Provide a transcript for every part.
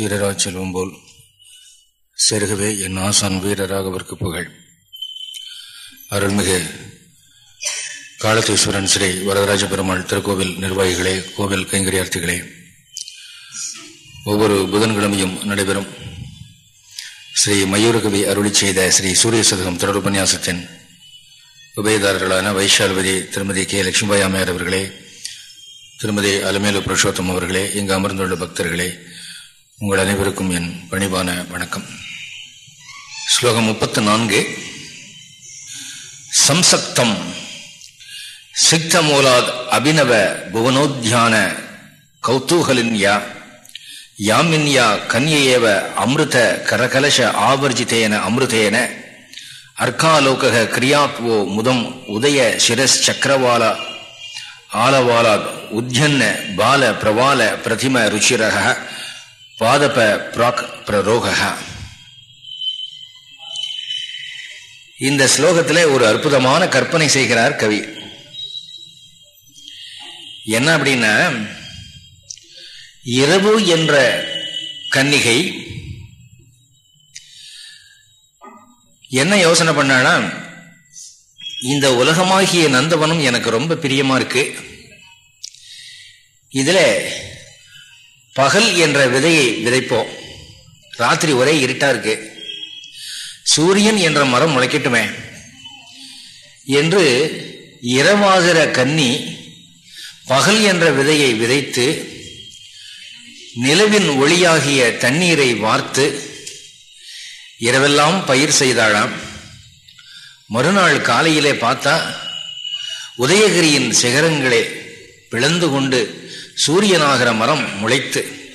சீரராஜ் செல்வம் போல் செருகவே என் ஆசான் வீரராக அவருக்கு புகழ். அருள்மிகு காலத்தீஸ்வரன் ஸ்ரீ வரதராஜ பெருமாள் திருக்கோவில் நிர்வாகிகளே கோவில் கைங்கரியார்த்திகளே ஒவ்வொரு புதன்கிழமையும் நடைபெறும் ஸ்ரீ மயூரகவி அருளி செய்த ஸ்ரீ சூரிய சதகம் தொடர்பன்யாசத்தின் உபயதாரர்களான வைஷால்வதி திருமதி கே. லட்சுமிபாய் அம்மையார் அவர்களே திருமதி அலமேலு புருஷோத்தம் அவர்களே இங்கு அமர்ந்துள்ள பக்தர்களே உங்கள் அனைவருக்கும் என் பணிவான வணக்கம். ஸ்லோகம் முப்பத்து நான்கு. சம்சக்தம் சிக்தமூலாத் அபினவ புவனோத்தியான கௌதூகலின்யா யாமின்யா கன்யேவ அமிர்த கரகலச ஆவர்ஜிதேன அமிர்தேன அர்க்காலோக கிரியாத்வோ முதம் உதய சிரஸ் சக்கரவால ஆலவாலாத் உத்யன்ன பால பிரவால பிரதிம ருச்சிரக பாதப பிராக் பிரரோக இந்த ஸ்லோகத்தில் ஒரு அற்புதமான கற்பனை செய்கிறார் கவி. என்ன அப்படின்னா இரவு என்ற கன்னிகை என்ன யோசனை பண்ணானா இந்த உலகமாகிய நந்தவனம் எனக்கு ரொம்ப பிரியமா இருக்கு. இதுல பகல் என்ற விதையை விதைப்போம். ராத்திரி ஒரே இருட்டா இருக்கு. சூரியன் என்ற மரம் முளைக்கட்டுமே. என்று இரவாகிற கன்னி பகல் என்ற விதையை விதைத்து நிலவின் ஒளியாகிய தண்ணீரை வார்த்து இரவெல்லாம் பயிர் செய்தாளாம். மறுநாள் காலையிலே பார்த்தா உதயகிரியின் சிகரங்களே பிளந்து கொண்டு சூரியனாகிற மரம் முளைத்து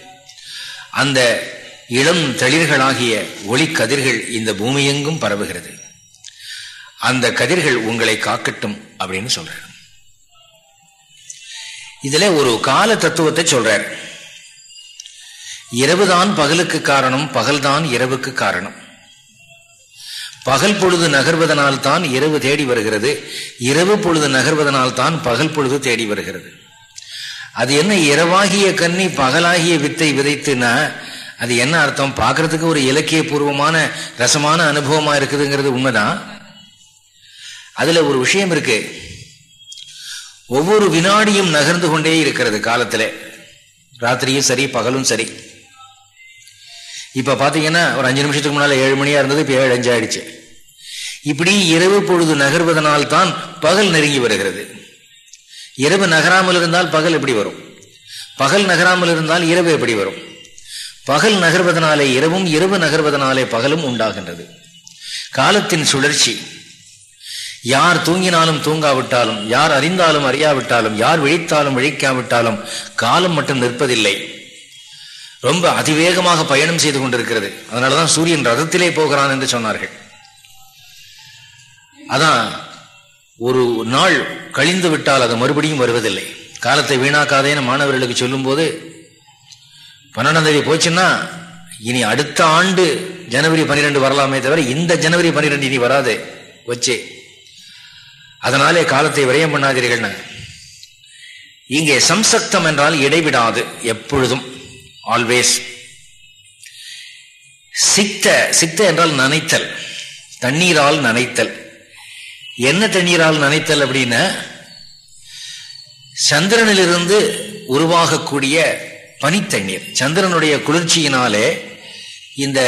அந்த இளம் தளிர்களாகிய ஒளி கதிர்கள் இந்த பூமியெங்கும் பரவுகிறது. அந்த கதிர்கள் உங்களை காக்கட்டும் அப்படின்னு சொல்றார். இதுல ஒரு கால தத்துவத்தை சொல்றார். இரவுதான் பகலுக்கு காரணம் பகல்தான் இரவுக்கு காரணம். பகல் பொழுது நகர்வதனால் தான் இரவு தேடி வருகிறது இரவு பொழுது நகர்வதனால் தான் பகல் பொழுது தேடி வருகிறது. அது என்ன இரவாகிய கன்னி பகலாகிய வித்தை விதைத்துனா அது என்ன அர்த்தம்? பார்க்கறதுக்கு ஒரு இலக்கிய பூர்வமான ரசமான அனுபவமா இருக்குதுங்கிறது உண்மைதான். அதுல ஒரு விஷயம் இருக்கு. ஒவ்வொரு வினாடியும் நகர்ந்து கொண்டே இருக்கிறது காலத்துல. ராத்திரியும் சரி பகலும் சரி. இப்ப பாத்தீங்கன்னா ஒரு அஞ்சு நிமிஷத்துக்கு முன்னால ஏழு மணியா இருந்தது இப்ப ஏழு அஞ்சு ஆயிடுச்சு இப்படி இரவு பொழுது நகர்வதனால் தான் பகல் நெருங்கி வருகிறது. இரவு நகராமல் இருந்தால் பகல் எப்படி வரும்? பகல் நகராமல் இருந்தால் இரவு எப்படி வரும்? பகல் நகர்வதனாலே இரவும் இரவு நகர்வதனாலே பகலும் உண்டாகின்றது. காலத்தின் சுழற்சி. யார் தூங்கினாலும் தூங்காவிட்டாலும் யார் அறிந்தாலும் அறியாவிட்டாலும் யார் விழித்தாலும் விழிக்காவிட்டாலும் காலம் மட்டும் நிற்பதில்லை. ரொம்ப அதிவேகமாக பயணம் செய்து கொண்டிருக்கிறது. அதனாலதான் சூரியன் ரதத்திலே போகிறான் என்று சொன்னார்கள். அதான் ஒரு நாள் கழிந்து விட்டால் அது மறுபடியும் வருவதில்லை. காலத்தை வீணாக்காதேன்னு மாணவர்களுக்கு சொல்லும் போது பன்னெண்டாம் தேதி போச்சுன்னா இனி அடுத்த ஆண்டு ஜனவரி பன்னிரெண்டு வரலாமே தவிர இந்த ஜனவரி பன்னிரெண்டு இனி வராது வச்சே. அதனாலே காலத்தை விரயம் பண்ணாதீர்கள் இங்கே சம்சக்தம் என்றால் இடைவிடாது எப்பொழுதும் ஆல்வேஸ் சித்த சித்த என்றால் நனைத்தல் தண்ணீரால் நனைத்தல். என்ன தண்ணீரால் நனைத்தல் அப்படின்னா சந்திரனிலிருந்து உருவாகக்கூடிய பனித்தண்ணீர். சந்திரனுடைய குளிர்ச்சியினாலே இந்த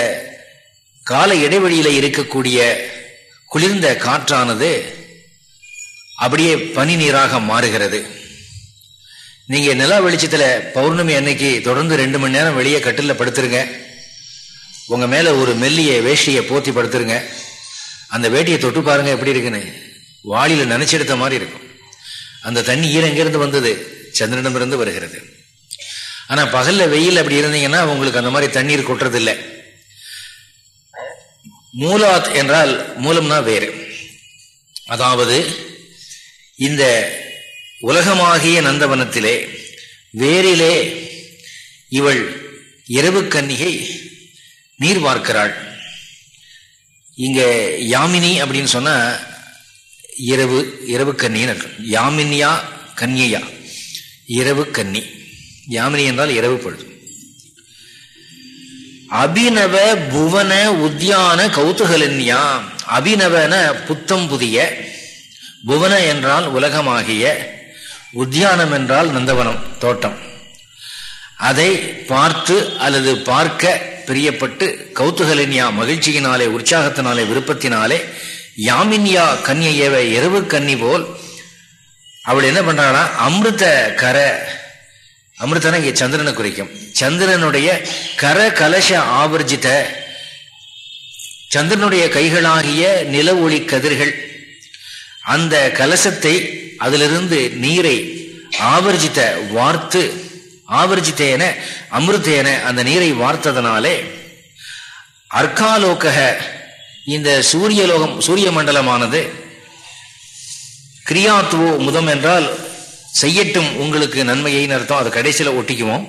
கால இடைவெளியில இருக்கக்கூடிய குளிர்ந்த காற்றானது அப்படியே பனி நீராக மாறுகிறது. நீங்க நிலா வெளிச்சத்துல பௌர்ணமி அன்னைக்கு தொடர்ந்து ரெண்டு மணி நேரம் வெளியே கட்டில படுத்துருங்க. உங்க மேல ஒரு மெல்லிய வேஷ்டியை போத்தி படுத்துருங்க. அந்த வேட்டியை தொட்டு பாருங்க எப்படி இருக்குன்னு. வாளியில நினைச்செடுத்த மாதிரி இருக்கும். அந்த தண்ணி ஈரம் வந்தது? சந்திரனிடமிருந்து வருகிறது. ஆனா பகல்ல வெயில் அப்படி இருந்தீங்கன்னா உங்களுக்கு அந்த மாதிரி தண்ணீர் கொட்டுறதில்லை. மூலாத் என்றால் மூலம்னா வேறு. அதாவது இந்த உலகமாகிய நந்தவனத்திலே வேரிலே இவள் இரவு கன்னிகை நீர் பார்க்கிறாள் இங்க யாமினி அப்படின்னு சொன்னா இரவு இரவு கன்னின்னு இருக்கும் யாமினியா கன்னியா இரவு கன்னி. யாமினி என்றால் இரவு பொழுது. அபிநவ புவன உத்தியான கௌத்துகலன்யா அபிநவன புத்தம் புதிய. புவன என்றால் உலகமாகிய. உத்தியானம் என்றால் நந்தவனம் தோட்டம். அதை பார்த்து அல்லது பார்க்க பிரியப்பட்டு கௌத்துகலின்யா மகிழ்ச்சியினாலே உற்சாகத்தினாலே விருப்பத்தினாலே யாமின்யா கன்னியவ இரவு கன்னி போல் அவள் என்ன பண்றானா அமிர்த கர அமிர்தனா இங்கே சந்திரனை குறிக்கும். சந்திரனுடைய கர கலச ஆவர்ஜித சந்திரனுடைய கைகளாகிய நில ஒளி கதிர்கள் அந்த கலசத்தை அதிலிருந்து நீரை ஆவர்ஜித்த வார்த்து ஆவர்ஜித்தேன அமிர்தேன அந்த நீரை வார்த்ததனாலே அர்க்காலோக இந்த சூரியலோகம் சூரிய மண்டலமானது கிரியாத்துவோ முதம் என்றால் செய்யட்டும் உங்களுக்கு நன்மையை அர்த்தம். அது கடைசியில் ஒட்டிக்குவோம்.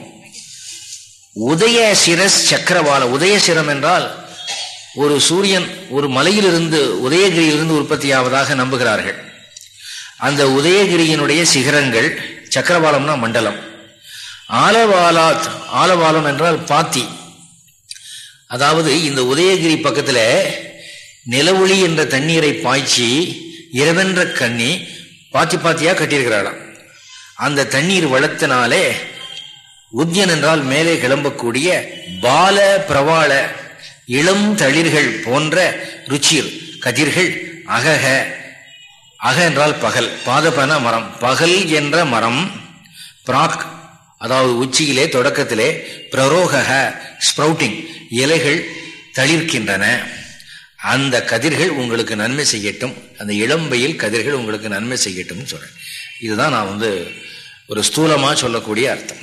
உதய சிரஸ் சக்கரவால உதய சிரம் என்றால் ஒரு சூரியன் ஒரு மலையிலிருந்து உதயகிரியிலிருந்து உற்பத்தியாவதாக நம்புகிறார்கள். அந்த உதயகிரியினுடைய சிகரங்கள் சக்கரவாலம்னா மண்டலம். ஆலவாலாத் ஆலவாலம் என்றால் பாத்தி. அதாவது இந்த உதயகிரி பக்கத்தில் நிலவொளி என்ற தண்ணீரை பாய்ச்சி இரவென்ற கண்ணி பாத்தி பாத்தியாக கட்டியிருக்கிறாராம் அந்த தண்ணீர் வளத்தினாலே உத்தியன் என்றால் மேலே கிளம்பக்கூடிய பால பிரவாள இளம் தளிர்கள் போன்ற ருச்சிர் கதிர்கள் அகக அக என்றால் பகல் பாதபன மரம் பகல் என்ற மரம் பிராக் அதாவது உச்சியிலே தொடக்கத்திலே பிரரோக ஸ்ப்ரவுட்டிங் இலைகள் தளிர்க்கின்றன. அந்த கதிர்கள் உங்களுக்கு நன்மை செய்யட்டும். அந்த இளம்பையில் கதிர்கள் உங்களுக்கு நன்மை செய்யட்டும்னு சொல்றேன். இதுதான் நான் வந்து ஒரு ஸ்தூலமாக சொல்லக்கூடிய அர்த்தம்.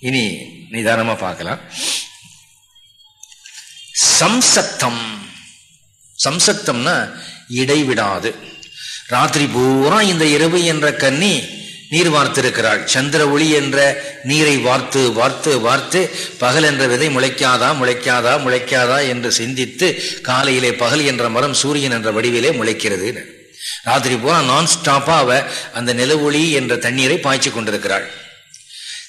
இனி நிதானமாக பார்க்கலாம். சம்சத்தம். சம்சத்தம்னா இடைவிடாது. ராத்திரி பூரா இந்த இரவு என்ற கன்னி நீர் வார்த்திருக்கிறாள். சந்திர ஒளி என்ற நீரை வார்த்து வார்த்து வார்த்து பகல் என்ற விதை முளைக்காதா முளைக்காதா முளைக்காதா என்று சிந்தித்து காலையிலே பகல் என்ற மரம் சூரியன் என்ற வடிவிலே முளைக்கிறது. ராத்திரி பூரா நான் ஸ்டாப்பாக அவ அந்த நிலவொளி என்ற தண்ணீரை பாய்ச்சி கொண்டிருக்கிறாள்.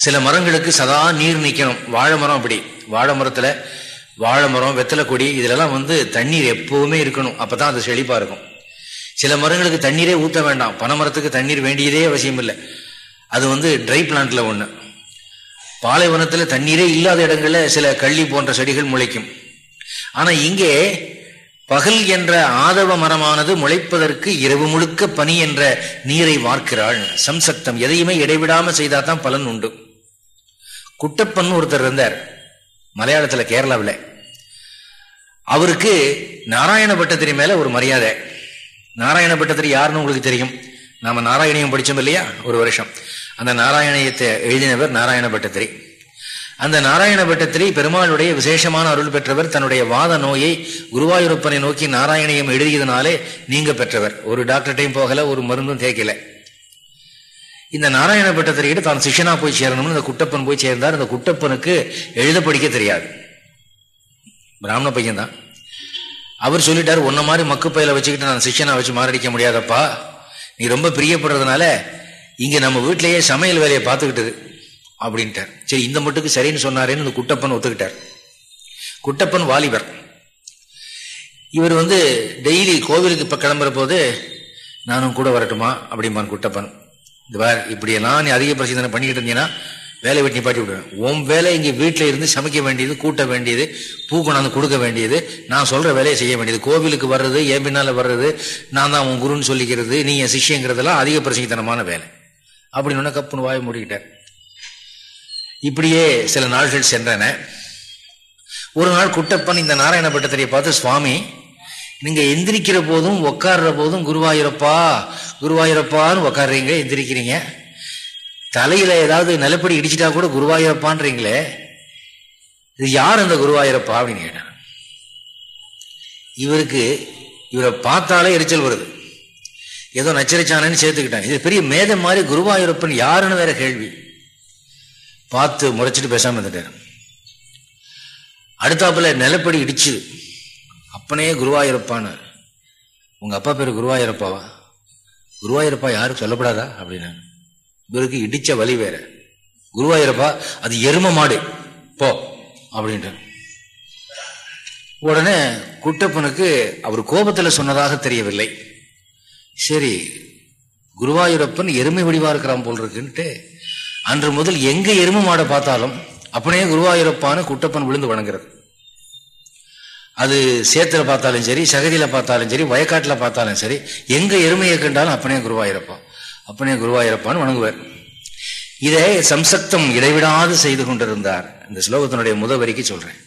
சில மரங்களுக்கு சதா நீர் நிற்கணும் வாழை மரம் அப்படி. வாழை மரத்தில் வாழை மரம் வெத்தலை கொடி இதிலெல்லாம் வந்து தண்ணீர் எப்பவுமே இருக்கணும். அப்போ தான் அது செழிப்பாக இருக்கும். சில மரங்களுக்கு தண்ணீரே ஊற்ற வேண்டாம். பனைமரத்துக்கு தண்ணீர் வேண்டியதே அவசியம் இல்லை. அது வந்து ட்ரை பிளான்ட்ல ஒன்று பாலைவனத்தில் தண்ணீரே இல்லாத இடங்கள்ல சில கள்ளி போன்ற செடிகள் முளைக்கும். ஆனா இங்கே பகல் என்ற ஆதவ மரமானது முளைப்பதற்கு இரவு முழுக்க பனி என்ற நீரை வார்க்கிறாள். சம்சக்தம். எதையுமே இடைவிடாம செய்தாதான் பலன் உண்டு. குட்டப்பன் ஒருத்தர் இருந்தார். மலையாளத்துல கேரளாவில். அவருக்கு நாராயண பட்டத்திரி மேல ஒரு மரியாதை. நாராயணபட்டத்தர் யாருன்னு உங்களுக்கு தெரியும். நாம நாராயணியம் படித்தோம் இல்லையா? ஒரு வருஷம். அந்த நாராயணியத்தை எழுதினவர் நாராயண பட்டத்திரி அந்த நாராயண பட்டத்திரி பெருமாளுடைய விசேஷமான அருள் பெற்றவர் தன்னுடைய வாத நோயை குருவாயூரப்பனை நோக்கி நாராயணியம் எழுதியதுனாலே நீங்க பெற்றவர். ஒரு டாக்டர்டையும் போகல ஒரு மருந்தும் தேய்க்கல இந்த நாராயண பட்டத்திரிகிட்ட தான் சிஷனா போய் சேரணும்னு இந்த குட்டப்பன் போய் சேர்ந்தார். இந்த குட்டப்பனுக்கு எழுத படிக்க தெரியாது. பிராமண பையன் தான் அவர் சொல்லிட்டாரு உன்ன மாதிரி மக்குப்பையில வச்சுக்கிட்டு நான் சிஷனா வச்சு மாரடிக்க முடியாதப்பா. நீ ரொம்ப பிரியப்படுறதுனால இங்க நம்ம வீட்டிலேயே சமையல் வேலையை பார்த்துக்கிட்டது அப்படின்ட்டார். சரி இந்த மட்டுக்கு சரின்னு சொன்னாரேன்னு இந்த குட்டப்பன் ஒத்துக்கிட்டார். குட்டப்பன் வாலிபர். இவர் வந்து டெய்லி கோவிலுக்கு இப்ப கிளம்புற போது நானும் கூட வரட்டுமா? அப்படிம்பான் குட்டப்பன். இந்த இப்படியெல்லாம் நீ அதிக பிரச்சனை பண்ணிக்கிட்டு இருந்தீங்கன்னா வேலை வெட்டி பாட்டி விடுவேன் உன் வேலை இங்கே வீட்டில் இருந்து சமைக்க வேண்டியது கூட்ட வேண்டியது பூ கொண்டாந்து கொடுக்க வேண்டியது நான் சொல்கிற வேலையை செய்ய வேண்டியது. கோவிலுக்கு வர்றது என் பின்னால் வர்றது நான் தான் உன் குருன்னு சொல்லிக்கிறது நீ என் சிஷியங்கிறதெல்லாம் அதிக பிரசங்கித்தனமான வேலை. அப்படின்னு கப்புன்னு வாய மூடிக்கிட்டேன் இப்படியே சில நாள்கள் சென்றன. ஒரு நாள் குட்டப்பன் இந்த நாராயண பட்டத்திரையை பார்த்து சுவாமி நீங்க எந்திரிக்கிற போதும் உக்காடுற போதும் குருவாயூரப்பா குருவாயூரப்பான்னு உக்காடுறீங்க எந்திரிக்கிறீங்க. தலையில ஏதாவது நிலப்படி இடிச்சிட்டா கூட குருவாயூரப்பான்றீங்களே? இது யார் அந்த குருவாயூரப்பா அப்படின்னு கேட்டான். இவருக்கு இவரை பார்த்தாலே எரிச்சல் வருது. ஏதோ நச்சரிச்சானன்னு சேர்த்துக்கிட்டாங்க. இது பெரிய மேத மாதிரி குருவாயூரப்பன் யாருன்னு வேற கேள்வி. பார்த்து முறைச்சிட்டு பேசாம இருந்துட்டாரு. அடுத்தாப்புல நிலப்படி இடிச்சு அப்பனே குருவாயூரப்பான்னு. உங்க அப்பா பேரு குருவாயூரப்பாவா? குருவாயூரப்பா யாரும் சொல்லப்படாதா? அப்படின்னு இவருக்கு இடிச்ச வழி வேற. குருவாயூரப்பா அது எரும மாடு. போ அப்படின்ட்டு உடனே குட்டப்பனுக்கு அவர் கோபத்தில் சொன்னதாக தெரியவில்லை. சரி குருவாயூரப்பன் எருமை வடிவா இருக்கிறான் போல் இருக்குன்ட்டு அன்று முதல் எங்க எருமை மாடை பார்த்தாலும் அப்படியே குருவாயூரப்பான குட்டப்பன் விழுந்து வணங்குறது. அது சேத்துல பார்த்தாலும் சரி சகதியில பார்த்தாலும் சரி வயக்காட்டில் பார்த்தாலும் சரி எங்க எருமையை கண்டாலும் அப்பனே குருவாயூரப்பான் அப்பனே குருவாயிரப்பான்னு வணங்குவார். இதை சம்சக்தம் இடைவிடாது செய்து கொண்டிருந்தார். இந்த ஸ்லோகத்தினுடைய முதவரிக்கு சொல்றேன்.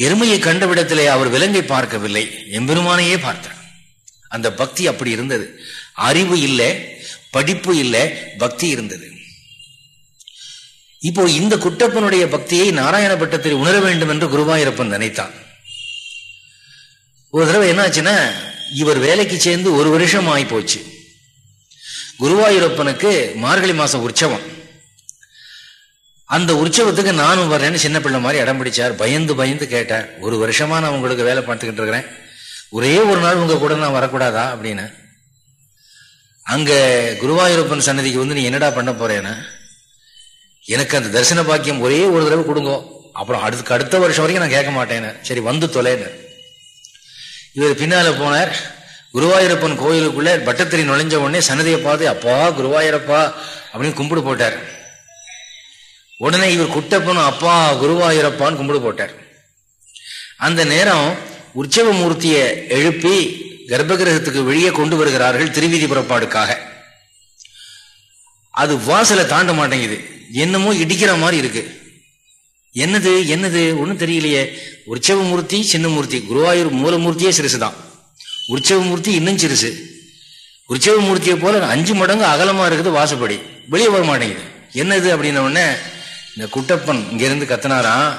எருமையை கண்ட விடத்திலே அவர் விலங்கை பார்க்கவில்லை. எம்பெருமானையே பார்த்தார். அந்த பக்தி அப்படி இருந்தது. அறிவு இல்லை படிப்பு இல்லை பக்தி இருந்தது. இப்போ இந்த குட்டப்பனுடைய பக்தியை நாராயணபட்டத்தில் உணர வேண்டும் என்று குருவாயிரப்பன் நினைத்தான். ஒரு தடவை என்னாச்சுன்னா இவர் வேலைக்கு சேர்ந்து ஒரு வருஷம் ஆகி போச்சு. குருவாயூரப்பனுக்கு மார்கழி மாசம் உற்சவம். அந்த உற்சவத்துக்கு நானும் வர்றேன்னு சின்ன பிள்ளை மாதிரி இடம் பிடிச்சார். பயந்து பயந்து கேட்டார். ஒரு வருஷமா நான் உங்களுக்கு வேலை பார்த்துக்கிட்டு இருக்கிறேன். ஒரே ஒரு நாள் உங்க கூட நான் வரக்கூடாதா அப்படின்னு. அங்க குருவாயூரப்பன் சன்னதிக்கு வந்து நீ என்னடா பண்ண போறேன்னா. எனக்கு அந்த தரிசன பாக்கியம் ஒரே ஒரு தடவை கொடுங்க. அப்புறம் அடுத்த அடுத்த வருஷம் வரைக்கும் நான் கேட்க மாட்டேன்னு. சரி வந்து தொலைன்னு. இவர் பின்னால போனார். குருவாயூரப்பன் கோயிலுக்குள்ளே பட்டத்திரி நுழைஞ்ச உடனே சன்னதியை பார்த்து அப்பா குருவாயூரப்பா அப்படின்னு கும்பிடு போட்டார். உடனே இவர் குட்டப்பனும் அப்பா குருவாயூரப்பான்னு கும்பிடு போட்டார். அந்த நேரம் உற்சவ மூர்த்தியை எழுப்பி கர்ப்பகிரகத்துக்கு வெளியே கொண்டு வருகிறார்கள் திருவீதி புறப்பாடுக்காக. அது வாசலை தாண்ட மாட்டேங்குது. என்னமோ இடிக்கிற மாதிரி இருக்கு. என்னது என்னது ஒன்றும் தெரியலையே. உற்சவ மூர்த்தி சின்ன மூர்த்தி குருவாயூர் மூலமூர்த்தியே சிறுசு உற்சவமூர்த்தி உற்சவ மூர்த்தி இன்னும் சிறுசு. உற்சவ மூர்த்தியை போல அஞ்சு மடங்கு அகலமா இருக்குது வாசப்படி. வெளியே வர மாட்டேங்குது. என்னது அப்படின்ன உடனே இந்த குட்டப்பன் இங்கிருந்து கத்தினாராம்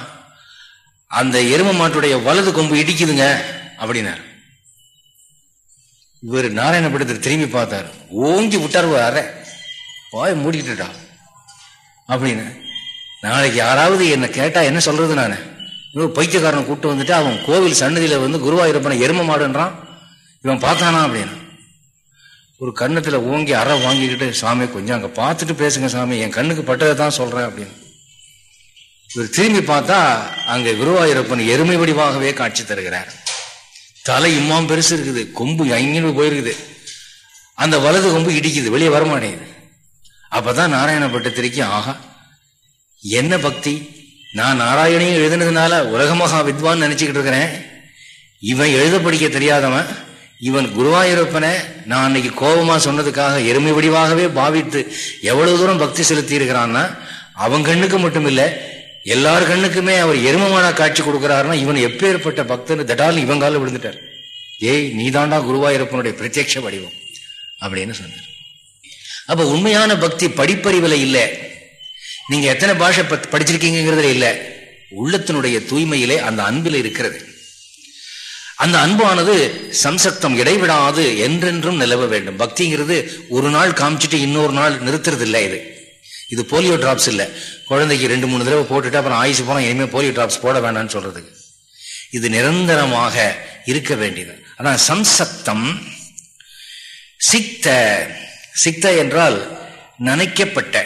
அந்த எரும மாட்டுடைய வலது கொம்பு இடிக்குதுங்க அப்படின்னாரு. இவர் நாராயணபுரத்தில் திரும்பி பார்த்தார். ஓங்கி விட்டார் அற. பாய் மூடிக்கிட்டுடா அப்படின்னு. நாளைக்கு யாராவது என்னை கேட்டா என்ன சொல்றது நான்? இவன் பைத்தியக்காரனை கூப்பிட்டு வந்துட்டு அவன் கோவில் சன்னதியில வந்து குருவாயூரப்பனை எரும மாடுன்றான். இவன் பார்த்தானா அப்படின்னு. ஒரு கன்னத்தில் ஓங்கி அற வாங்கிக்கிட்டு சாமி கொஞ்சம் அங்கே பார்த்துட்டு பேசுங்க சாமி என் கண்ணுக்கு பட்டதை தான் சொல்கிறேன் அப்படின்னு. இவர் திரும்பி பார்த்தா அங்கே குருவாயூரப்பன் எருமை வடிவாகவே காட்சி தருகிறார். தலை இம்மாம் பெருசு இருக்குது கொம்பு ஐங்கன்னு போயிருக்குது. அந்த வலது கொம்பு இடிக்குது வெளியே வரமாட்டேங்குது. அப்பதான் நாராயணப்பட்டத்திரிக்கு ஆகா என்ன பக்தி? நான் நாராயணையும் எழுதுனதுனால உலக மகா வித்வான் நினைச்சுக்கிட்டு இருக்கிறேன். இவன் எழுத படிக்க தெரியாதவன். இவன் குருவாயூரப்பனை நான் அன்னைக்கு கோபமா சொன்னதுக்காக எருமை வடிவாகவே பாவித்து எவ்வளவு தூரம் பக்தி செலுத்தி இருக்கிறான்னா அவன் கண்ணுக்கு மட்டும் இல்லை எல்லார் கண்ணுக்குமே அவர் எருமமான காட்சி கொடுக்கிறாருன்னா இவன் எப்பேற்பட்ட பக்தன்? தடால் இவன் காலில் விழுந்துட்டார். ஏய் நீதாண்டா குருவாயூரப்பனுடைய பிரத்யட்ச வடிவம் அப்படின்னு சொன்னார். அப்ப உண்மையான பக்தி படிப்பறிவில் இல்லை. நீங்க எத்தனை பாஷை படிச்சிருக்கீங்கிறதுல இல்லை. உள்ளத்தினுடைய தூய்மையிலே அந்த அன்பில் இருக்கிறது. அந்த அன்பானது சம்சக்தம் இடைவிடாது என்றென்றும் நிலவ வேண்டும். பக்திங்கிறது ஒரு நாள் காமிச்சிட்டு இன்னொரு நாள் நிறுத்துறது இல்லை இது. இது போலியோ டிராப்ஸ் இல்லை. குழந்தைக்கு ரெண்டு மூணு தடவை போட்டுட்டு அப்புறம் ஆயுசு போனால் இனிமேல் போலியோ டிராப்ஸ் போட வேண்டாம்னு சொல்றதுக்கு. இது நிரந்தரமாக இருக்க வேண்டியது. அதான் சம்சக்தம் சிக்த சிக்த என்றால் நனைக்கப்பட்ட.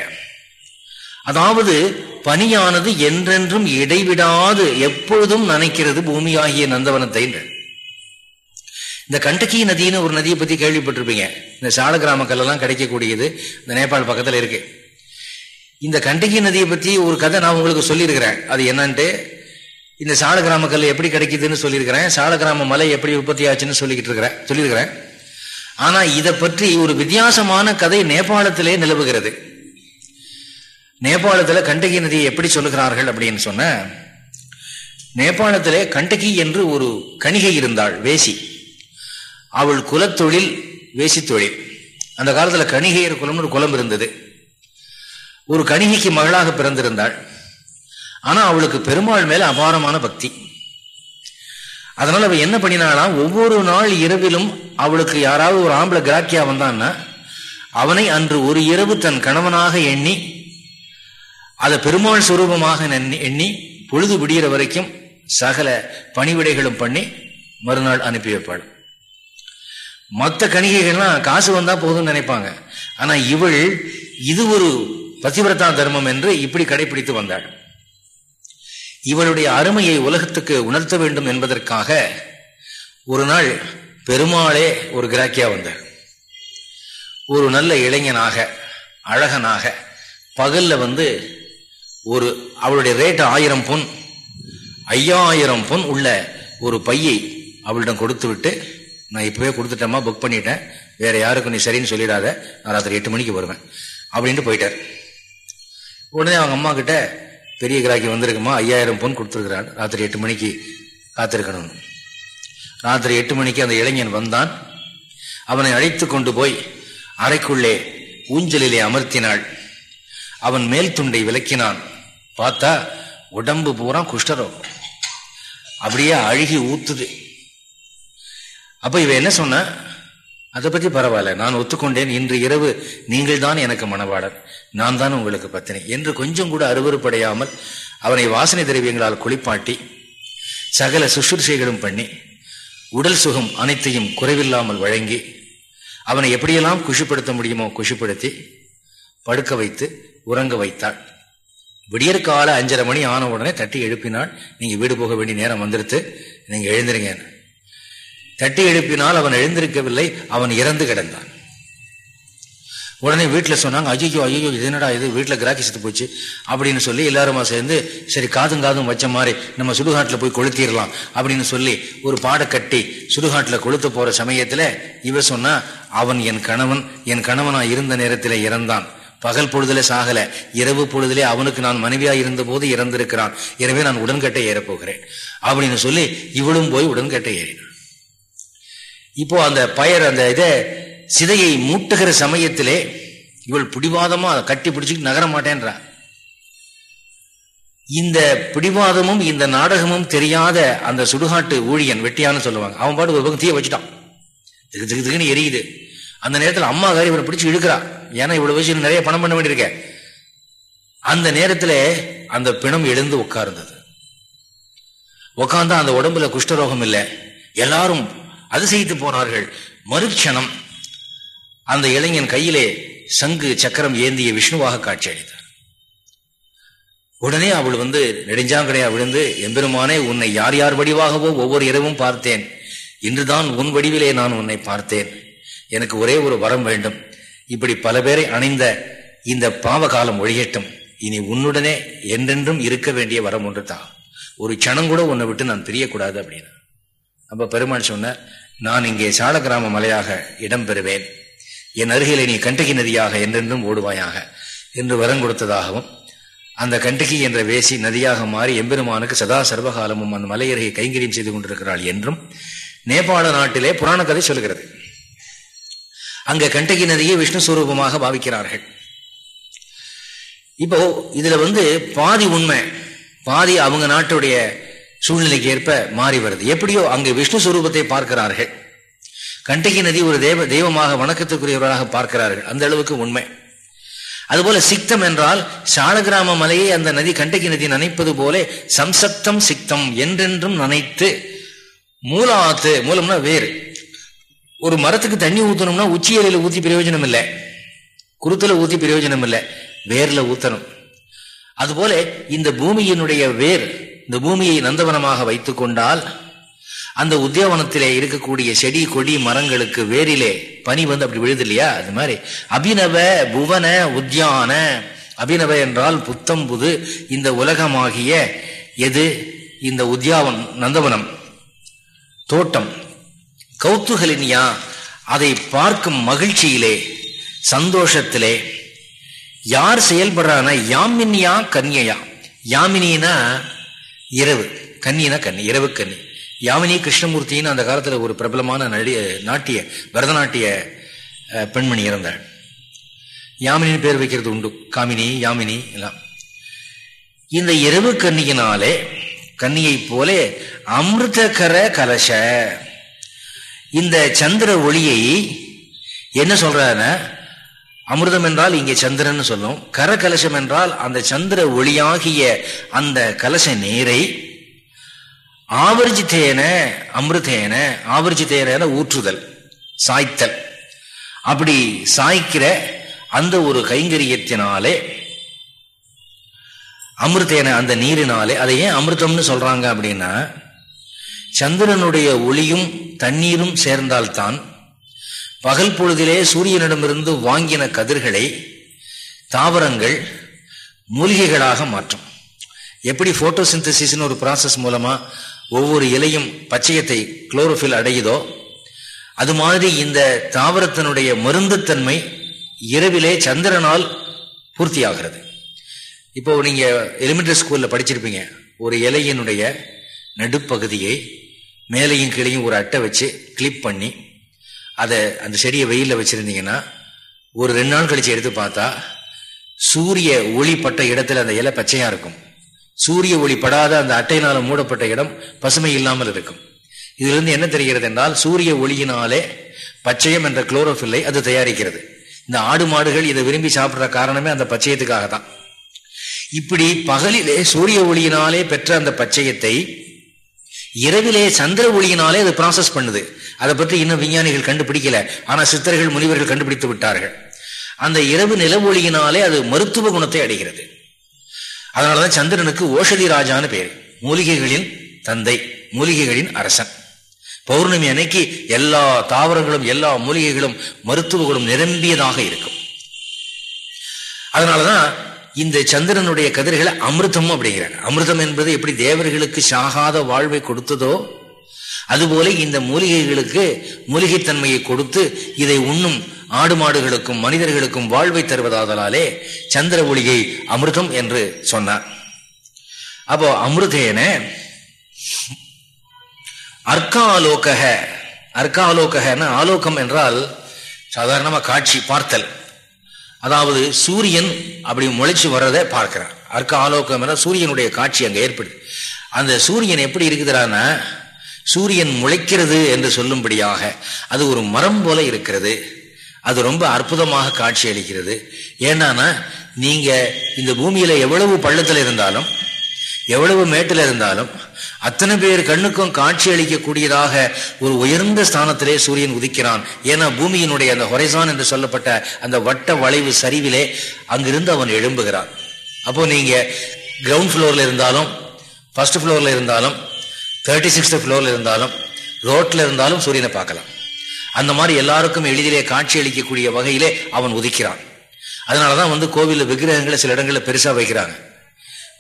அதாவது பனியானது என்றென்றும் இடைவிடாது எப்பொழுதும் நினைக்கிறது பூமியாகிய நந்தவனத்தை இந்த கண்டகி நதின்னு ஒரு நதியை பத்தி கேள்விப்பட்டிருப்பீங்க. இந்த சால கிராம கல்லெல்லாம் கிடைக்கக்கூடியது இந்த நேபாள் பக்கத்துல இருக்கு. இந்த கண்டகி நதியை பத்தி ஒரு கதை நான் உங்களுக்கு சொல்லியிருக்கிறேன். அது என்னன்ட்டு இந்த சால கிராம கல் எப்படி கிடைக்குதுன்னு சொல்லியிருக்கிறேன். சால கிராம மலை எப்படி உற்பத்தி ஆச்சுன்னு சொல்லிக்கிட்டு இருக்கிறேன் சொல்லியிருக்கிறேன். ஆனா இதை பற்றி ஒரு வித்தியாசமான கதை நேபாளத்திலே நிலவுகிறது. நேபாளத்துல கண்டகி நதியை எப்படி சொல்லுகிறார்கள் அப்படின்னு சொன்ன நேபாளத்திலே கண்டகி என்று ஒரு கணிகை இருந்தாள் வேசி. அவள் குலத்தொழில் வேசித்தொழில். அந்த காலத்துல கணிகையர் குலம்னு ஒரு குலம் இருந்தது. ஒரு கணிகைக்கு மகளாக பிறந்திருந்தாள். ஆனா அவளுக்கு பெருமாள் மேல அபாரமான பக்தி. அதனால அவ என்ன பண்ணினாலாம் ஒவ்வொரு நாள் இரவிலும் அவளுக்கு யாராவது ஒரு ஆம்பளை கிராக்கியா வந்தான்னா அவனை அன்று ஒரு இரவு தன் கணவனாக எண்ணி அதை பெருமாள் சுரூபமாக எண்ணி பொழுது விடிகிற வரைக்கும் சகல பணிவிடைகளும் பண்ணி மறுநாள் அனுப்பி வைப்பாள். மற்ற கணிகைகள்லாம் காசு வந்தா போதும்னு நினைப்பாங்க. ஆனா இவள் இது ஒரு பதிவிரதா தர்மம் என்று இப்படி கடைபிடித்து வந்தாள். இவளுடைய அருமையை உலகத்துக்கு உணர்த்த வேண்டும் என்பதற்காக ஒரு நாள் பெருமாளே ஒரு கிராக்கியா வந்தார். ஒரு நல்ல இளைஞனாக அழகனாக பகல்ல வந்து ஒரு அவளுடைய ரேட் ஆயிரம் பொன் ஐயாயிரம் பொன் உள்ள ஒரு பையை அவளிடம் கொடுத்து விட்டு நான் இப்பவே கொடுத்துட்டேமா புக் பண்ணிட்டேன். வேற யாருக்கும் நீ சரின்னு சொல்லிடாத. நான் ராத்திரி எட்டு மணிக்கு வருவேன். அப்படின்ட்டு போயிட்டார். உடனே அவங்க அம்மா கிட்ட பெரிய கிராக்கி வந்திருக்குமா? ஐயாயிரம் பொன் கொடுத்துருக்கிறான் ராத்திரி எட்டு மணிக்கு காத்திருக்கணும். ராத்திரி எட்டு மணிக்கு அந்த இளைஞன் வந்தான். அவனை அழைத்து கொண்டு போய் அறைக்குள்ளே ஊஞ்சலிலே அமர்த்தினாள். அவன் மேல் துண்டை விளக்கினான். பார்த்தா உடம்பு பூரா குஷ்டரோகம். அப்படியே அழுகி ஊத்துது. அப்ப இவ என்ன சொன்ன? அதை பத்தி பரவாயில்ல நான் ஒத்துக்கொண்டேன். இன்று இரவு நீங்கள் தான் எனக்கு மனவாடன். நான் தான் உங்களுக்கு பத்தினி. என்று கொஞ்சம் கூட அருவறுப்படையாமல் அவனை வாசனை திரவியங்களால் குளிப்பாட்டி சகல சுற்றுசைகளும் பண்ணி உடல் சுகம் அனைத்தையும் குறைவில்லாமல் வழங்கி அவனை எப்படியெல்லாம் குஷிப்படுத்த முடியுமோ குஷிப்படுத்தி படுக்க வைத்து உறங்க வைத்தாள். விடியற்கால அஞ்சரை மணி ஆன உடனே தட்டி எழுப்பினாள். நீங்க வீடு போக வேண்டிய நேரம் வந்துடுத்து நீங்க எழுந்துருங்க தட்டி எழுப்பினால் அவன் எழுந்திருக்கவில்லை அவன் இறந்து கிடந்தான். உடனே வீட்டில் சொன்னாங்க ஐயோ அய்யோ இது என்னடா இது? வீட்டில் கிராக்கி செத்து போச்சு. அப்படின்னு சொல்லி எல்லாருமா சேர்ந்து சரி காதும் காதும் வச்ச மாதிரி நம்ம சுடுகாட்டில் போய் கொளுத்திடலாம். அப்படின்னு சொல்லி ஒரு பாடை கட்டி சுடுகாட்டில் கொளுத்து போகிற சமயத்தில் இவ சொன்னா அவன் என் கணவன் என் கணவனா இருந்த நேரத்தில் இறந்தான். பகல் பொழுதுல சாகல இரவு பொழுதுலே அவனுக்கு நான் மனைவியா இருந்த போது இறந்திருக்கிறான். எனவே நான் உடன்கட்டை ஏறப்போகிறேன். அப்படின்னு சொல்லி இவளும் போய் உடன்கட்டை ஏறினான் இப்போ அந்த பயர் அந்த இதை சிதையை மூட்டுகிற சமயத்திலே இவள் பிடிவாதமா அதை கட்டி பிடிச்சிட்டு நகர மாட்டேன்றா இந்த பிடிவாதமும் இந்த நாடகமும் தெரியாத அந்த சுடுகாட்டு ஊழியன் வெட்டியான்னு சொல்லுவாங்க. அவன் பாட்டு ஒரு பக்கம் தீய வச்சுட்டான். திகு திகு திகுன்னு எரியுது. அந்த நேரத்தில் அம்மா காரி இவளை பிடிச்சி இழுக்கிறா. ஏன்னா இவ்வளவு வயசு நிறைய பணம் பண்ண வேண்டியிருக்க. அந்த நேரத்தில் அந்த பிணம் எழுந்து உட்கார்ந்தது. உட்கார்ந்தா அந்த உடம்புல குஷ்டரோகம் இல்லை. எல்லாரும் அதிசயித்து போனார்கள். மறுக்ஷணம் அந்த இளைஞன் கையிலே சங்கு சக்கரம் ஏந்திய விஷ்ணுவாக காட்சி அளித்தார் உடனே அவள் வந்து நெடுஞ்சாங்கடையா விழுந்து எம்பெருமானே உன்னை யார் யார் வடிவாகவோ ஒவ்வொரு இரவும் பார்த்தேன். இன்றுதான் உன் வடிவிலே நான் உன்னை பார்த்தேன். எனக்கு ஒரே ஒரு வரம் வேண்டும். இப்படி பல பேரை அணைந்த இந்த பாவ காலம் ஒழியட்டும். இனி உன்னுடனே என்றென்றும் இருக்க வேண்டிய வரம் ஒன்று தான் ஒரு க்ஷணம் கூட உன்னை விட்டு நான் பிரியக்கூடாது அப்படின்னு அப்ப பெருமாள் சொன்னார் நான் இங்கே சால கிராம மலையாக இடம் பெறுவேன். என் அருகிலே நீ கண்டகி நதியாக என்றென்றும் ஓடுவாயாக. என்று வரம் கொடுத்ததாகவும் அந்த கண்டகி என்ற வேசி நதியாக மாறி எம்பெருமானுக்கு சதா சர்வகாலமும் அந்த மலையருகை கைங்கரியம் செய்து கொண்டிருக்கிறாள் என்றும் நேபாள நாட்டிலே புராண கதை சொல்கிறது. அங்க கண்டகி நதியை விஷ்ணு சுரூபமாக பாவிக்கிறார்கள். இப்போ இதுல வந்து பாதி உண்மை பாதி அவங்க நாட்டுடைய சூழ்நிலைக்கு ஏற்ப மாறி வருது. எப்படியோ அங்கு விஷ்ணு சுரூபத்தை பார்க்கிறார்கள். கண்டகி நதி ஒரு தேவ தெய்வமாக வணக்கத்துக்குரியவர்களாக பார்க்கிறார்கள். அந்த அளவுக்கு உண்மை. அதுபோல சிக்தம் என்றால் சாலகிராம மலையை அந்த நதி கண்டகி நதி நனைப்பது போல சம்சப்தம் சிக்தம் என்றென்றும் நனைத்து மூலாத்து மூலம்னா வேறு. ஒரு மரத்துக்கு தண்ணி ஊத்தணும்னா உச்சி இலையில ஊத்தி பிரயோஜனம் இல்லை குருத்துல ஊத்தி பிரயோஜனம் இல்லை வேர்ல ஊத்தணும். அதுபோல இந்த பூமியினுடைய வேர் இந்த பூமியை நந்தவனமாக வைத்து கொண்டால் அந்த உத்தியாவனத்திலே இருக்கக்கூடிய செடி கொடி மரங்களுக்கு வேரிலே பனி வந்து அப்படி விழுது இல்லையா அது மாதிரி. அபிநவ புவன உத்தியான அபிநவ என்றால் புத்தம் புது. இந்த உலகமாகிய எது? இந்த உத்தியாவன் நந்தவனம். தோட்டம். கௌத்துகலினியா அதை பார்க்கும் மகிழ்ச்சியிலே சந்தோஷத்திலே. யார் செயல்படுறான யாமினியா கன்யையா. யாமினினா இரவு. கன்னினா கன்னி இரவு கன்னி. யாமினி கிருஷ்ணமூர்த்தின்னு அந்த காலத்தில் ஒரு பிரபலமான நடி நாட்டிய பரதநாட்டிய பெண்மணி இருந்தாள் யாமினின்னு பேர் வைக்கிறது உண்டு. காமினி யாமினி எல்லாம். இந்த இரவு கன்னியினாலே கன்னியை போலே அமிர்தகர கலச. இந்த சந்திர ஒளியை என்ன சொல்றாருன்னா அமிர்தம் என்றால் இங்கே சந்திரன் சொல்லும். கர கலசம் என்றால் அந்த சந்திர ஒளியாகிய அந்த கலச நீரை ஆவர்ஜித்தேன அமிர்தேன ஆவர்ஜித்தேன ஊற்றுதல் சாய்த்தல். அப்படி சாய்க்கிற அந்த ஒரு கைங்கரியத்தினாலே அமிர்தேன அந்த நீரினாலே அதை ஏன் அமிர்தம்னு சொல்றாங்க அப்படின்னா சந்திரனுடைய ஒளியும் தண்ணீரும் சேர்ந்தால்தான் பகல் பொழுதிலே சூரியனிடமிருந்து வாங்கின கதிர்களை தாவரங்கள் மூலிகைகளாக மாற்றும். எப்படி போட்டோசிந்தசிஸ்னு ஒரு ப்ராசஸ் மூலமா ஒவ்வொரு இலையும் பச்சையத்தை குளோரோஃபில் அடையுதோ அது மாதிரி இந்த தாவரத்தினுடைய மருந்துத்தன்மை இரவிலே சந்திரனால் பூர்த்தியாகிறது. இப்போ நீங்க எலிமெண்டரி ஸ்கூல்ல படிச்சிருப்பீங்க. ஒரு இலையினுடைய நடுப்பகுதியை மேலையும் கீழையும் ஒரு அட்டை வச்சு கிளிப் பண்ணி அதை அந்த செடியை வெயிலில் வச்சிருந்தீங்கன்னா ஒரு ரெண்டு நாள் கழிச்சு எடுத்து பார்த்தா சூரிய ஒளி பட்ட இடத்துல அந்த இலை பச்சையா இருக்கும். சூரிய ஒளி படாத அந்த அட்டையினால மூடப்பட்ட இடம் பசுமை இல்லாமல் இருக்கும். இதுல இருந்து என்ன தெரிகிறது என்றால் சூரிய ஒளியினாலே பச்சையம் என்ற குளோரோஃபில்லை அது தயாரிக்கிறது. இந்த ஆடு மாடுகள் இதை விரும்பி சாப்பிடுற காரணமே அந்த பச்சையத்துக்காக தான் இப்படி பகலிலே சூரிய ஒளியினாலே பெற்ற அந்த பச்சையத்தை இரவிலே சந்திர ஒளியினாலே அது ப்ராசஸ் பண்ணுது. அதை பற்றி இன்னும் விஞ்ஞானிகள் கண்டுபிடிக்கல. ஆனா சித்தர்கள் முனிவர்கள் கண்டுபிடித்து விட்டார்கள். அந்த இரவு நில ஒளியினாலே அது மருத்துவ குணத்தை அடைகிறது. அதனாலதான் சந்திரனுக்கு ஓஷதி ராஜான்னு பேர். மூலிகைகளின் தந்தை மூலிகைகளின் அரசன். பௌர்ணமி அன்னைக்கு எல்லா தாவரங்களும் எல்லா மூலிகைகளும் மருத்துவ குணம் நிரம்பியதாக இருக்கும். அதனாலதான் இந்த சந்திரனுடைய கதிர்களை அமிர்தம் அப்படிங்கிறாங்க அமிர்தம் என்பது எப்படி தேவர்களுக்கு சாகாத வாழ்வை கொடுத்ததோ அதுபோல இந்த மூலிகைகளுக்கு மூலிகைத்தன்மையை கொடுத்து இதை உண்ணும் ஆடு மாடுகளுக்கும் மனிதர்களுக்கும் வாழ்வை தருவதாதலாலே சந்திர ஒளியை அமிர்தம் என்று சொன்னார். அப்போ அமிர்தேன அர்க்காலோக அர்க்காலோகன ஆலோகம் என்றால் சாதாரணமா காட்சி பார்த்தல். அதாவது சூரியன் அப்படி முளைச்சு வர்றதை பார்க்கிறான் அர்க்க ஆலோக்கம் சூரியனுடைய காட்சி அங்கே ஏற்படுது. அந்த சூரியன் எப்படி இருக்குதுறான்னா சூரியன் முளைக்கிறது என்று சொல்லும்படியாக அது ஒரு மரம் போல இருக்கிறது. அது ரொம்ப அற்புதமாக காட்சி அளிக்கிறது. ஏன்னா நீங்க இந்த பூமியில எவ்வளவு பள்ளத்தில் இருந்தாலும் எவ்வளவு மேட்டில் இருந்தாலும் அத்தனை பேர் கண்ணுக்கும் காட்சி அளிக்கக்கூடியதாக ஒரு உயர்ந்த ஸ்தானத்திலே சூரியன் உதிக்கிறான். ஏன்னா பூமியினுடைய அந்த ஹொரைசான் என்று சொல்லப்பட்ட அந்த வட்ட வளைவு சரிவிலே அங்கிருந்து அவன் எழும்புகிறான். அப்போ நீங்க கிரவுண்ட் ஃப்ளோர்ல இருந்தாலும் ஃபர்ஸ்ட் ஃப்ளோர்ல இருந்தாலும் தேர்ட்டி சிக்ஸ்த் ஃப்ளோர்ல இருந்தாலும் ரோட்ல இருந்தாலும் சூரியனை பார்க்கலாம். அந்த மாதிரி எல்லாருக்கும் எளிதிலே காட்சி அளிக்கக்கூடிய வகையிலே அவன் உதிக்கிறான். அதனாலதான் வந்து கோவிலில் விக்கிரகங்களை சில இடங்களில் பெருசா வைக்கிறாங்க.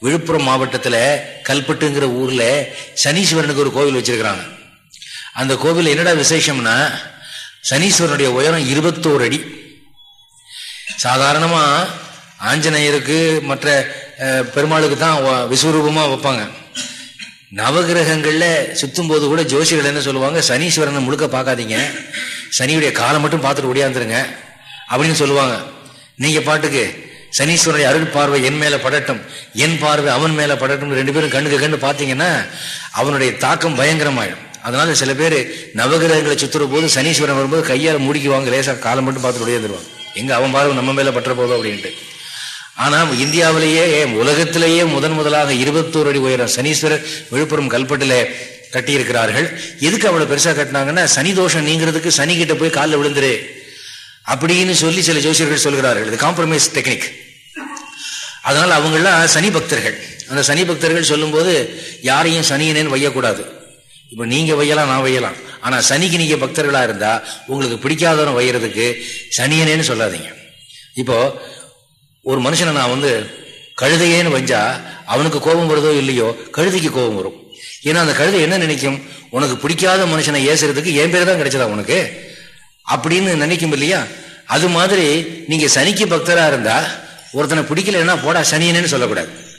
விழுப்புரம் மாவட்டத்தில் கல்பட்டுங்கிற ஊர்ல சனீஸ்வரனுக்கு ஒரு கோவில் வச்சிருக்கிறாங்க. அந்த கோவில் என்னடா விசேஷம்னா சனீஸ்வரனுடைய உயரம் இருபத்தோரு அடி. சாதாரணமா ஆஞ்சநேயருக்கு மற்ற பெருமாளுக்கு தான் விஸ்வரூபமா வைப்பாங்க. நவகிரகங்கள்ல சுத்தும் போது கூட ஜோசிகள் என்ன சொல்லுவாங்க சனீஸ்வரனை முழுக்க பார்க்காதீங்க. சனியுடைய காலம் மட்டும் பார்த்துட்டு ஓடியாந்துருங்க. அப்படின்னு சொல்லுவாங்க. நீங்க பாட்டுக்கு சனீஸ்வரனுடைய அருள் பார்வை என் மேல படட்டும் என் பார்வை அவன் மேல படட்டும் ரெண்டு பேரும் கண்ணுக்கு கண்டு பார்த்தீங்கன்னா அவனுடைய தாக்கம் பயங்கரமாயிடும். அதனால சில பேர் நவகிரகங்களை சுத்துற போது சனீஸ்வரன் வரும்போது கையால் முடிக்குவாங்க லேசா காலம் மட்டும் பார்த்துட்டு ஒடியாந்துருவாங்க எங்க அவன் பார்வை நம்ம மேல பற்ற போதும் அப்படின்ட்டு. ஆனா இந்தியாவிலேயே உலகத்திலேயே முதன் முதலாக இருபத்தோரு அடி உயரம் சனீஸ்வரர் விழுப்புரம் கல்பட்டில கட்டியிருக்கிறார்கள். எதுக்கு அவ்வளவு பெருசா கட்டினாங்கன்னா சனி தோஷம் நீங்கிறதுக்கு சனி கிட்ட போய் காலில் விழுந்துரு. அப்படின்னு சொல்லி சில ஜோசியர்கள் சொல்கிறார்கள். இது காம்ப்ரமைஸ் டெக்னிக் அதனால் அவங்களாம் சனி பக்தர்கள். அந்த சனி பக்தர்கள் சொல்லும்போது யாரையும் சனியனேன்னு வையக்கூடாது. இப்போ நீங்கள் வையலாம் நான் வையலாம். ஆனால் சனிக்கு நீங்கள் பக்தர்களாக இருந்தால் உங்களுக்கு பிடிக்காதவன் வையறதுக்கு சனியனேன்னு சொல்லாதீங்க. இப்போ ஒரு மனுஷனை நான் வந்து கழுதையேன்னு வஞ்சா அவனுக்கு கோபம் வருதோ இல்லையோ கழுதைக்கு கோபம் வரும். ஏன்னா அந்த கழுதை என்ன நினைக்கும்? உனக்கு பிடிக்காத மனுஷனை ஏசுறதுக்கு என் பேர் தான் கிடைச்சதா உனக்கு? அப்படின்னு நினைக்கும் இல்லையா? அது மாதிரி நீங்க சனிக்கு பக்தரா இருந்தா ஒருத்தனை பிடிக்கலன்னா போடா சனியனு சொல்லக்கூடாது.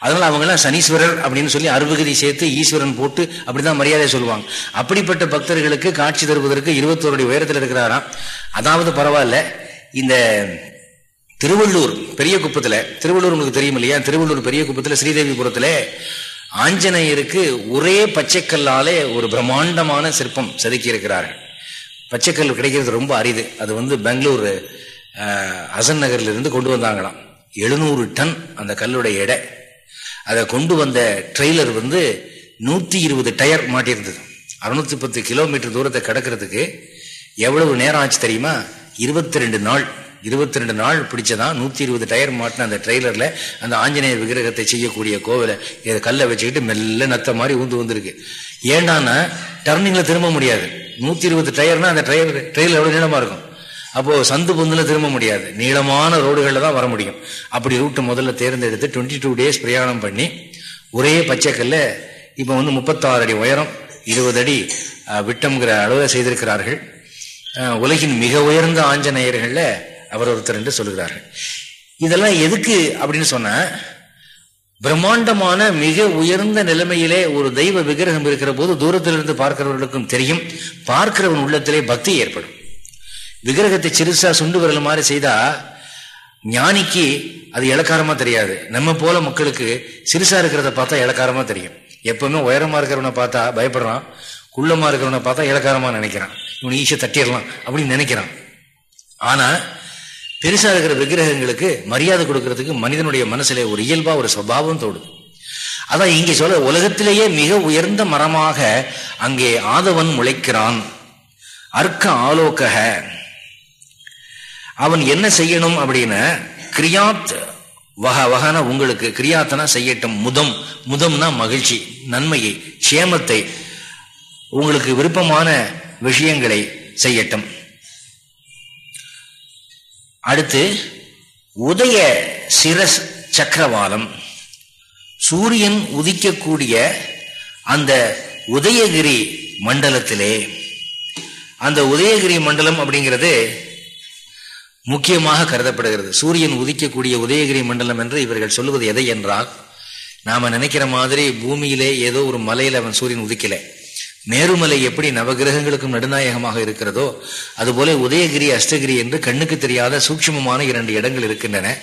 அதனால அவங்கெல்லாம் சனீஸ்வரர் அப்படின்னு சொல்லி அறுபகுதி சேர்த்து ஈஸ்வரன் போட்டு அப்படிதான் மரியாதை சொல்லுவாங்க. அப்படிப்பட்ட பக்தர்களுக்கு காட்சி தருவதற்கு இருபத்தோருடைய உயரத்தில் இருக்கிறாராம். அதாவது பரவாயில்ல இந்த திருவள்ளூர் பெரிய குப்பத்தில் திருவள்ளூர் உங்களுக்கு தெரியும் இல்லையா? திருவள்ளூர் பெரிய குப்பத்தில் ஸ்ரீதேவிபுரத்தில் ஆஞ்சநேயருக்கு ஒரே பச்சைக்கல்லாலே ஒரு பிரம்மாண்டமான சிற்பம் செதுக்கி இருக்கிறார்கள் பச்சைக்கல் கிடைக்கிறது ரொம்ப அரிது. அது வந்து பெங்களூர் அசன் நகர்ல இருந்து கொண்டு வந்தாங்களாம். எழுநூறு டன் அந்த கல்லுடைய எடை. அதை கொண்டு வந்த ட்ரெய்லர் வந்து நூத்தி இருபது டயர் மாட்டியிருந்தது. அறுநூத்தி பத்து கிலோமீட்டர் தூரத்தை கடக்கிறதுக்கு எவ்வளவு நேரம் ஆச்சு தெரியுமா? இருபத்தி ரெண்டு நாள். இருபத்தி ரெண்டு நாள் பிடிச்சதான் நூத்தி இருபது டயர் மாட்டின அந்த ட்ரெய்லர்ல அந்த ஆஞ்சநேயர் விக்கிரகத்தை செய்யக்கூடிய கோவிலை இதை கல்லை வச்சுக்கிட்டு மெல்ல நத்த மாதிரி ஊந்து வந்திருக்கு. ஏன்னா டர்னிங்ல திரும்ப முடியாது. நூத்தி இருபது டயர்னா அந்த டயர் ட்ரெயில் எவ்வளவு நீளமா இருக்கும்? அப்போ சந்து பொந்துல திரும்ப முடியாது. நீளமான ரோடுகளில் தான் வர முடியும். அப்படி ரூட்டு முதல்ல தேர்ந்தெடுத்து டுவெண்ட்டி டூ டேஸ் பிரயாணம் பண்ணி ஒரே பச்சைக்கல்ல இப்போ வந்து முப்பத்தாறு அடி உயரம் இருபது அடி விட்டம்ங்கிற அளவில் செய்திருக்கிறார்கள். உலகின் மிக உயர்ந்த ஆஞ்சநேயர்கள்ல அவர் ஒருத்தர் என்று சொல்லுகிறார்கள். இதெல்லாம் எதுக்கு அப்படின்னு சொன்ன பிரம்மாண்டமான மிக உயர்ந்த நிலைமையிலே ஒரு தெய்வ விக்கிரகம் இருக்கிற போது தூரத்திலிருந்து பார்க்கிறவர்களுக்கும் தெரியும். பார்க்கிறவன் உள்ளத்திலே பக்தி ஏற்படும். விக்கிரகத்தை சிறுசா சுண்டு வரல மாதிரி செய்தா ஞானிக்கு அது இலக்காரமா தெரியாது. நம்ம போல மக்களுக்கு சிறுசா இருக்கிறத பார்த்தா இலக்காரமா தெரியும். எப்பவுமே உயரமா இருக்கிறவனை பார்த்தா பயப்படுறான் குள்ளமா இருக்கிறவனை பார்த்தா இலக்காரமா நினைக்கிறான். இவன் ஈஸியா தட்டிடலாம் அப்படின்னு நினைக்கிறான். ஆனா பெருசா இருக்கிற விக்கிரகங்களுக்கு மரியாதை கொடுக்கறதுக்கு மனிதனுடைய மனசுல ஒரு இயல்பா ஒரு சுவாவம் தோடுது அதான் இங்கே சொல்ல உலகத்திலேயே மிக உயர்ந்த மரமாக அங்கே ஆதவன் முளைக்கிறான். அர்க்க ஆலோக்கக அவன் என்ன செய்யணும் அப்படின்னு கிரியாத் வக வகன உங்களுக்கு கிரியாத்தனா செய்யட்டும். முதம். முதம்னா மகிழ்ச்சி நன்மையை சேமத்தை உங்களுக்கு விருப்பமான விஷயங்களை செய்யட்டும். அடுத்து உதய சிரஸ் சக்கரவாலம். சூரியன் உதிக்கக்கூடிய அந்த உதயகிரி மண்டலத்திலே. அந்த உதயகிரி மண்டலம் அப்படிங்கிறது முக்கியமாக கருதப்படுகிறது. சூரியன் உதிக்கக்கூடிய உதயகிரி மண்டலம் என்று இவர்கள் சொல்லுவது எதை என்றால் நாம நினைக்கிற மாதிரி பூமியிலே ஏதோ ஒரு மலையில அவன் சூரியன் உதிக்கல. நேருமலை எப்படி நவகிரகங்களுக்கும் நடுநாயகமாக இருக்கிறதோ அதுபோல உதயகிரி அஷ்டகிரி என்று கண்ணுக்கு தெரியாத சூட்சமமான இரண்டு இடங்கள் இருக்கின்றன.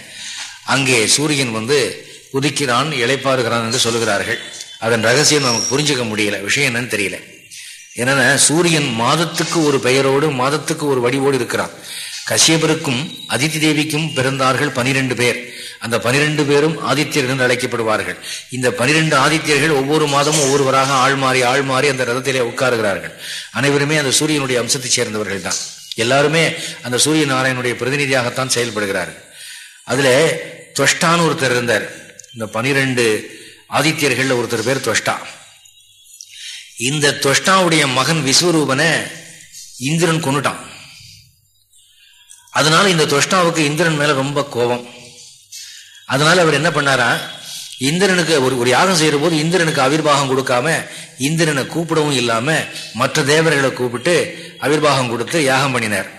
அங்கே சூரியன் வந்து உதிக்கிறான் இழைப்பாருகிறான் என்று சொல்லுகிறார்கள். அதன் ரகசியம் நமக்கு புரிஞ்சுக்க முடியல. விஷயம் என்னன்னு தெரியல. என்னன்னா சூரியன் மாதத்துக்கு ஒரு பெயரோடு மாதத்துக்கு ஒரு வடிவோடு இருக்கிறான். கசியபருக்கும் அதித்தி தேவிக்கும் பிறந்தார்கள் பனிரெண்டு பேர். அந்த பனிரெண்டு பேரும் ஆதித்யர்கள் என்று அழைக்கப்படுவார்கள். இந்த பனிரெண்டு ஆதித்யர்கள் ஒவ்வொரு மாதமும் ஒவ்வொருவராக ஆள் மாறி ஆள் மாறி அந்த ரதத்திலே உட்காருகிறார்கள். அனைவருமே அந்த சூரியனுடைய அம்சத்தைச் சேர்ந்தவர்கள் தான். எல்லாருமே அந்த சூரிய நாராயணனுடைய பிரதிநிதியாகத்தான் செயல்படுகிறார்கள். அதுல துவஷ்டான்னு ஒருத்தர் இருந்தார். இந்த பனிரெண்டு ஆதித்யர்கள் ஒருத்தர் பேர் துவஷ்டா. இந்த துவஷ்டாவுடைய மகன் விஸ்வரூபனை இந்திரன் கொண்டுட்டான் அதனால இந்த துவஷ்டாவுக்கு இந்திரன் மேல ரொம்ப கோபம். அதனால அவர் என்ன பண்ணாரா? இந்திரனுக்கு ஒரு ஒரு யாகம் செய்யற போது இந்திரனுக்கு அவிர்வாகம் கொடுக்காம இந்திரனை கூப்பிடவும் இல்லாம மற்ற தேவர்களை கூப்பிட்டு அவிர்வாகம் கொடுத்து யாகம் பண்ணினார்.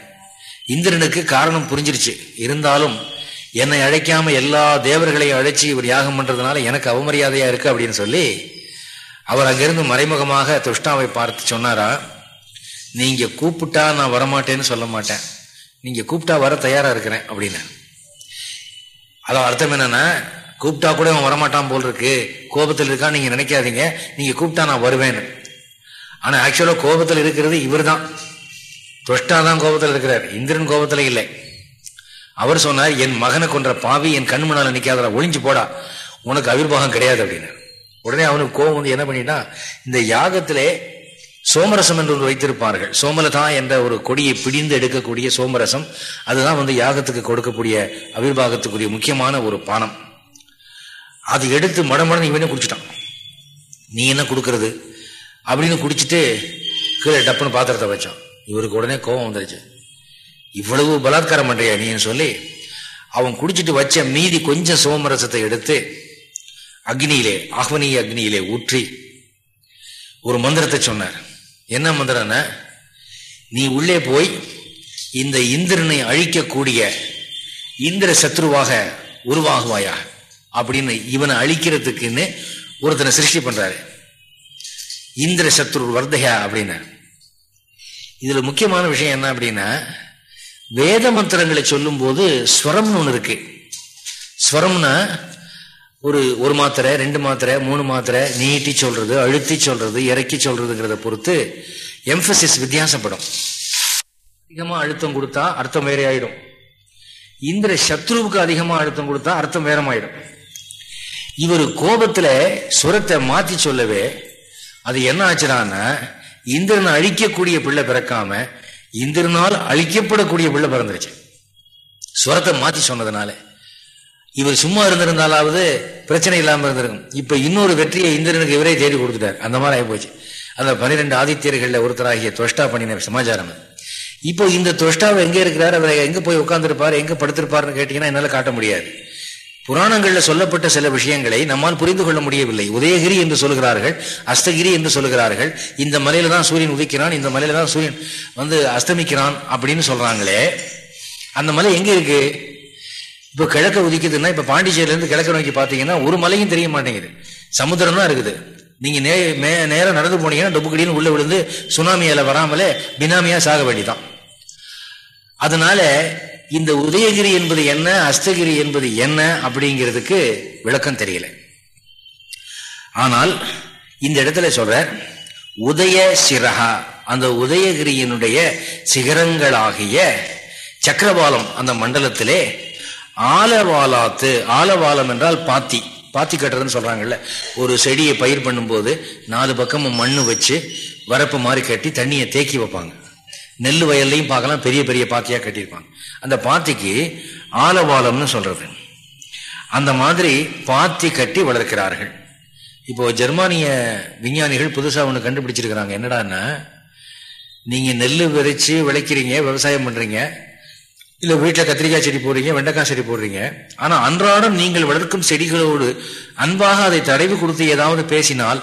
இந்திரனுக்கு காரணம் புரிஞ்சிருச்சு. இருந்தாலும் என்னை அழைக்காம எல்லா தேவர்களையும் அழைச்சி இவர் யாகம் பண்றதுனால எனக்கு அவமரியாதையா இருக்கு அப்படின்னு சொல்லி அவர் அங்கிருந்து மறைமுகமாக துஷ்டாவை பார்த்து சொன்னாரா நீங்க கூப்பிட்டா நான் வரமாட்டேன்னு சொல்ல மாட்டேன். நீங்க கூப்பிட்டா வர தயாரா இருக்கிறேன் அப்படின்னு. அதான் அர்த்தம் என்னன்னா கூப்பிட்டா கூட அவன் வரமாட்டான் போல் இருக்கு கோபத்தில் இருக்கான்னு நீங்க நினைக்காதீங்க. நீங்க கூப்பிட்டா நான் வருவேன் ஆனா ஆக்சுவலா கோபத்தில் இருக்கிறது இவர் தான் தொஷ்டா தான் கோபத்தில் இருக்கிறார். இந்திரன் கோபத்தில் இல்லை. அவர் சொன்னார் என் மகனை கொன்ற பாவி என் கண் முன்னால நினைக்காத ஒளிஞ்சு போடா. உனக்கு அவிர்வாகம் கிடையாது அப்படின்னு. உடனே அவனுக்கு கோபம் வந்து என்ன பண்ணிட்டா இந்த யாகத்திலே சோமரசம் என்று வைத்திருப்பார்கள். சோமலதா என்ற ஒரு கொடியை பிடிந்து எடுக்கக்கூடிய சோமரசம் அதுதான் வந்து யாகத்துக்கு கொடுக்கக்கூடிய அபிர்வாகத்துக்குரிய முக்கியமான ஒரு பானம். அது எடுத்து மடமடன்னு இவனே குடிச்சிட்டான். நீ என்ன கொடுக்கறது? அப்படின்னு குடிச்சிட்டு கீழே டப்புன்னு பாத்திரத்தை வச்சான். இவருக்கு உடனே கோபம் வந்துருச்சு. இவ்வளவு பலாத்காரம் பண்றியா நீன்னு சொல்லி அவன் குடிச்சிட்டு வச்ச மீதி கொஞ்சம் சோமரசத்தை எடுத்து அக்னியிலே ஆஹ்வனீய அக்னியிலே ஊற்றி ஒரு மந்திரத்தை சொன்னார். என்ன மந்திரம்னா நீ உள்ளே போய் இந்த இந்திரனை அழிக்கக்கூடிய இந்திர சத்ருவாக உருவாகுவாயா? அப்படின்னு இவனை அழிக்கிறதுக்குன்னு ஒருத்தனை சிருஷ்டி பண்றாரு. இந்திர சத்ரு வர்தயா அப்படின்னு. இதுல முக்கியமான விஷயம் என்ன அப்படின்னா வேத மந்திரங்களை சொல்லும் போது ஸ்வரம்னு ஒன்று இருக்கு. ஸ்வரம்னா ஒரு ஒரு மாத்திரை ரெண்டு மாத்திரை மூணு மாத்திரை நீட்டி சொல்றது அழுத்தி சொல்றது இறக்கி சொல்றதுங்கிறத பொறுத்து எம்பசிஸ் வித்தியாசப்படும். அதிகமாக அழுத்தம் கொடுத்தா அர்த்தம் வேற ஆயிடும் இந்திர சத்ருவுக்கு அதிகமாக அழுத்தம் கொடுத்தா அர்த்தம் வேறமாயிடும். இவர் கோபத்தில் சுரத்தை மாற்றி சொல்லவே அது என்ன ஆச்சுனான்னா இந்திரனை அழிக்கக்கூடிய பிள்ளை பிறக்காம இந்திரனால் அழிக்கப்படக்கூடிய பிள்ளை பிறந்துருச்சு. ஸ்வரத்தை மாற்றி சொன்னதுனால. இவர் சும்மா இருந்திருந்தாலாவது பிரச்சனை இல்லாமல் இருந்திருக்கும். இப்ப இன்னொரு வெற்றியை இந்திரனுக்கு இவரே தேடி கொடுத்துட்டார். அந்த மாதிரி ஆகிப்போச்சு. அந்த பனிரெண்டு ஆதித்தியர்களில் ஒருத்தராகிய துவஷ்டா பண்ணின சமாச்சாரம் இப்போ இந்த துவஷ்டாவை எங்க இருக்கிறார்? அவர் எங்க போய் உட்கார்ந்துருப்பார்? எங்க படுத்திருப்பார்னு கேட்டீங்கன்னா என்னால காட்ட முடியாது. புராணங்கள்ல சொல்லப்பட்ட சில விஷயங்களை நம்மால் புரிந்து கொள்ள முடியவில்லை. உதயகிரி என்று சொல்கிறார்கள் அஸ்தகிரி என்று சொல்கிறார்கள். இந்த மலையில தான் சூரியன் உதிக்கிறான் இந்த மலையில தான் சூரியன் வந்து அஸ்தமிக்கிறான் அப்படின்னு சொல்றாங்களே. அந்த மலை எங்க இருக்கு? இப்போ கிழக்க உதிக்குதுன்னா இப்போ பாண்டிச்சேரியிலேருந்து கிழக்க நோக்கி பார்த்தீங்கன்னா ஒரு மலையும் தெரிய மாட்டேங்குது. சமுத்திரம் தான் இருக்குது. நீங்கள் நே நேரம் நடந்து போனீங்கன்னா டொப்புக்கடின்னு உள்ளே விழுந்து சுனாமியால் வராமலே பினாமியாக சாக வேண்டிதான். அதனால இந்த உதயகிரி என்பது என்ன அஸ்தகிரி என்பது என்ன அப்படிங்கிறதுக்கு விளக்கம் தெரியல. ஆனால் இந்த இடத்துல சொல்ற உதய சிரகா அந்த உதயகிரியினுடைய சிகரங்களாகிய சக்கரபாலம் அந்த மண்டலத்திலே ஆலவாலாத்து ஆலவாலம் என்றால் பாத்தி. பாத்தி கட்டுறதுன்னு சொல்றாங்கல்ல. ஒரு செடியை பயிர் பண்ணும்போது நாலு பக்கமும் மண்ணு வச்சு வரப்பு மாதிரி கட்டி தண்ணியை தேக்கி வைப்பாங்க. நெல் வயல்லையும் பார்க்கலாம் பெரிய பெரிய பாத்தியாக கட்டியிருப்பாங்க. அந்த பாத்திக்கு ஆலவாலம்னு சொல்றது. அந்த மாதிரி பாத்தி கட்டி வளர்க்கிறார்கள். இப்போ ஜெர்மானிய விஞ்ஞானிகள் புதுசாக ஒன்று கண்டுபிடிச்சிருக்கிறாங்க. என்னடான்னா நீங்கள் நெல் விதைச்சு விளைக்கிறீங்க விவசாயம் பண்ணுறீங்க இல்லை வீட்டில் கத்திரிக்காய் செடி போடுறீங்க வெண்டைக்காய் செடி போடுறீங்க. ஆனால் அன்றாடம் நீங்கள் வளர்க்கும் செடிகளோடு அன்பாக அதை தடவி கொடுத்து ஏதாவது பேசினால்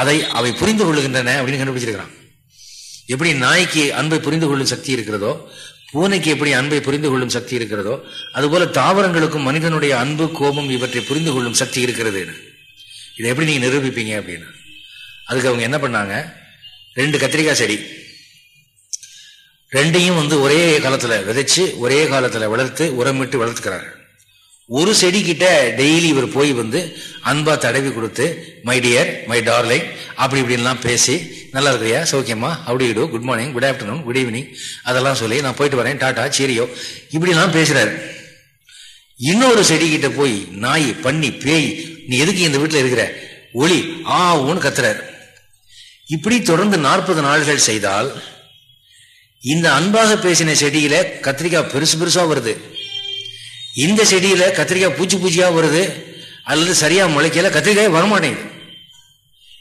அதை அவை புரிந்து கொள்ளுகின்றன அப்படின்னு கண்டுபிடிச்சிருக்கிறான். எப்படி நாய்க்கு அன்பை புரிந்து கொள்ளும் சக்தி இருக்கிறதோ பூனைக்கு எப்படி அன்பை புரிந்து கொள்ளும் சக்தி இருக்கிறதோ அதுபோல தாவரங்களுக்கும் மனிதனுடைய அன்பு கோபம் இவற்றை புரிந்து கொள்ளும் சக்தி இருக்கிறது இதை எப்படி நீங்க நிரூபிப்பீங்க அப்படின்னு அதுக்கு அவங்க என்ன பண்ணாங்க? ரெண்டு கத்திரிக்காய் செடி ரெண்டையும் வந்து ஒரே காலத்துல விதைச்சு ஒரே காலத்துல வளர்த்து உரமிட்டு வளர்த்துக்கிறார்கள். ஒரு செடி கிட்ட டெய்லி இவர் போய் வந்து அன்பா தடவி கொடுத்து மை டியர் மை டார்லிங் அப்படி இப்படின்லாம் பேசி நல்லா இருக்கிறியா? சௌக்கியமா அப்படி இடு good morning good afternoon good evening அதெல்லாம் சொல்லி நான் போயிட்டு வரேன் டாட்டா சீரியோ இப்படிலாம் பேசுறாரு. இன்னொரு செடி கிட்ட போய் நாய் பண்ணி பேய் நீ எதுக்கு இந்த வீட்டில் இருக்கிற? ஒளி ஆ ஊன்னு கத்துறாரு. இப்படி தொடர்ந்து நாற்பது நாள்கள் செய்தால் இந்த அன்பாக பேசின செடியில கத்திரிக்காய் பெருசு பெருசா வருது. இந்த செடியில கத்திரிக்காய் பூச்சி பூச்சியா வருது. அல்லது சரியா முளைக்கல கத்திரிக்காய் வரமாட்டேங்குது.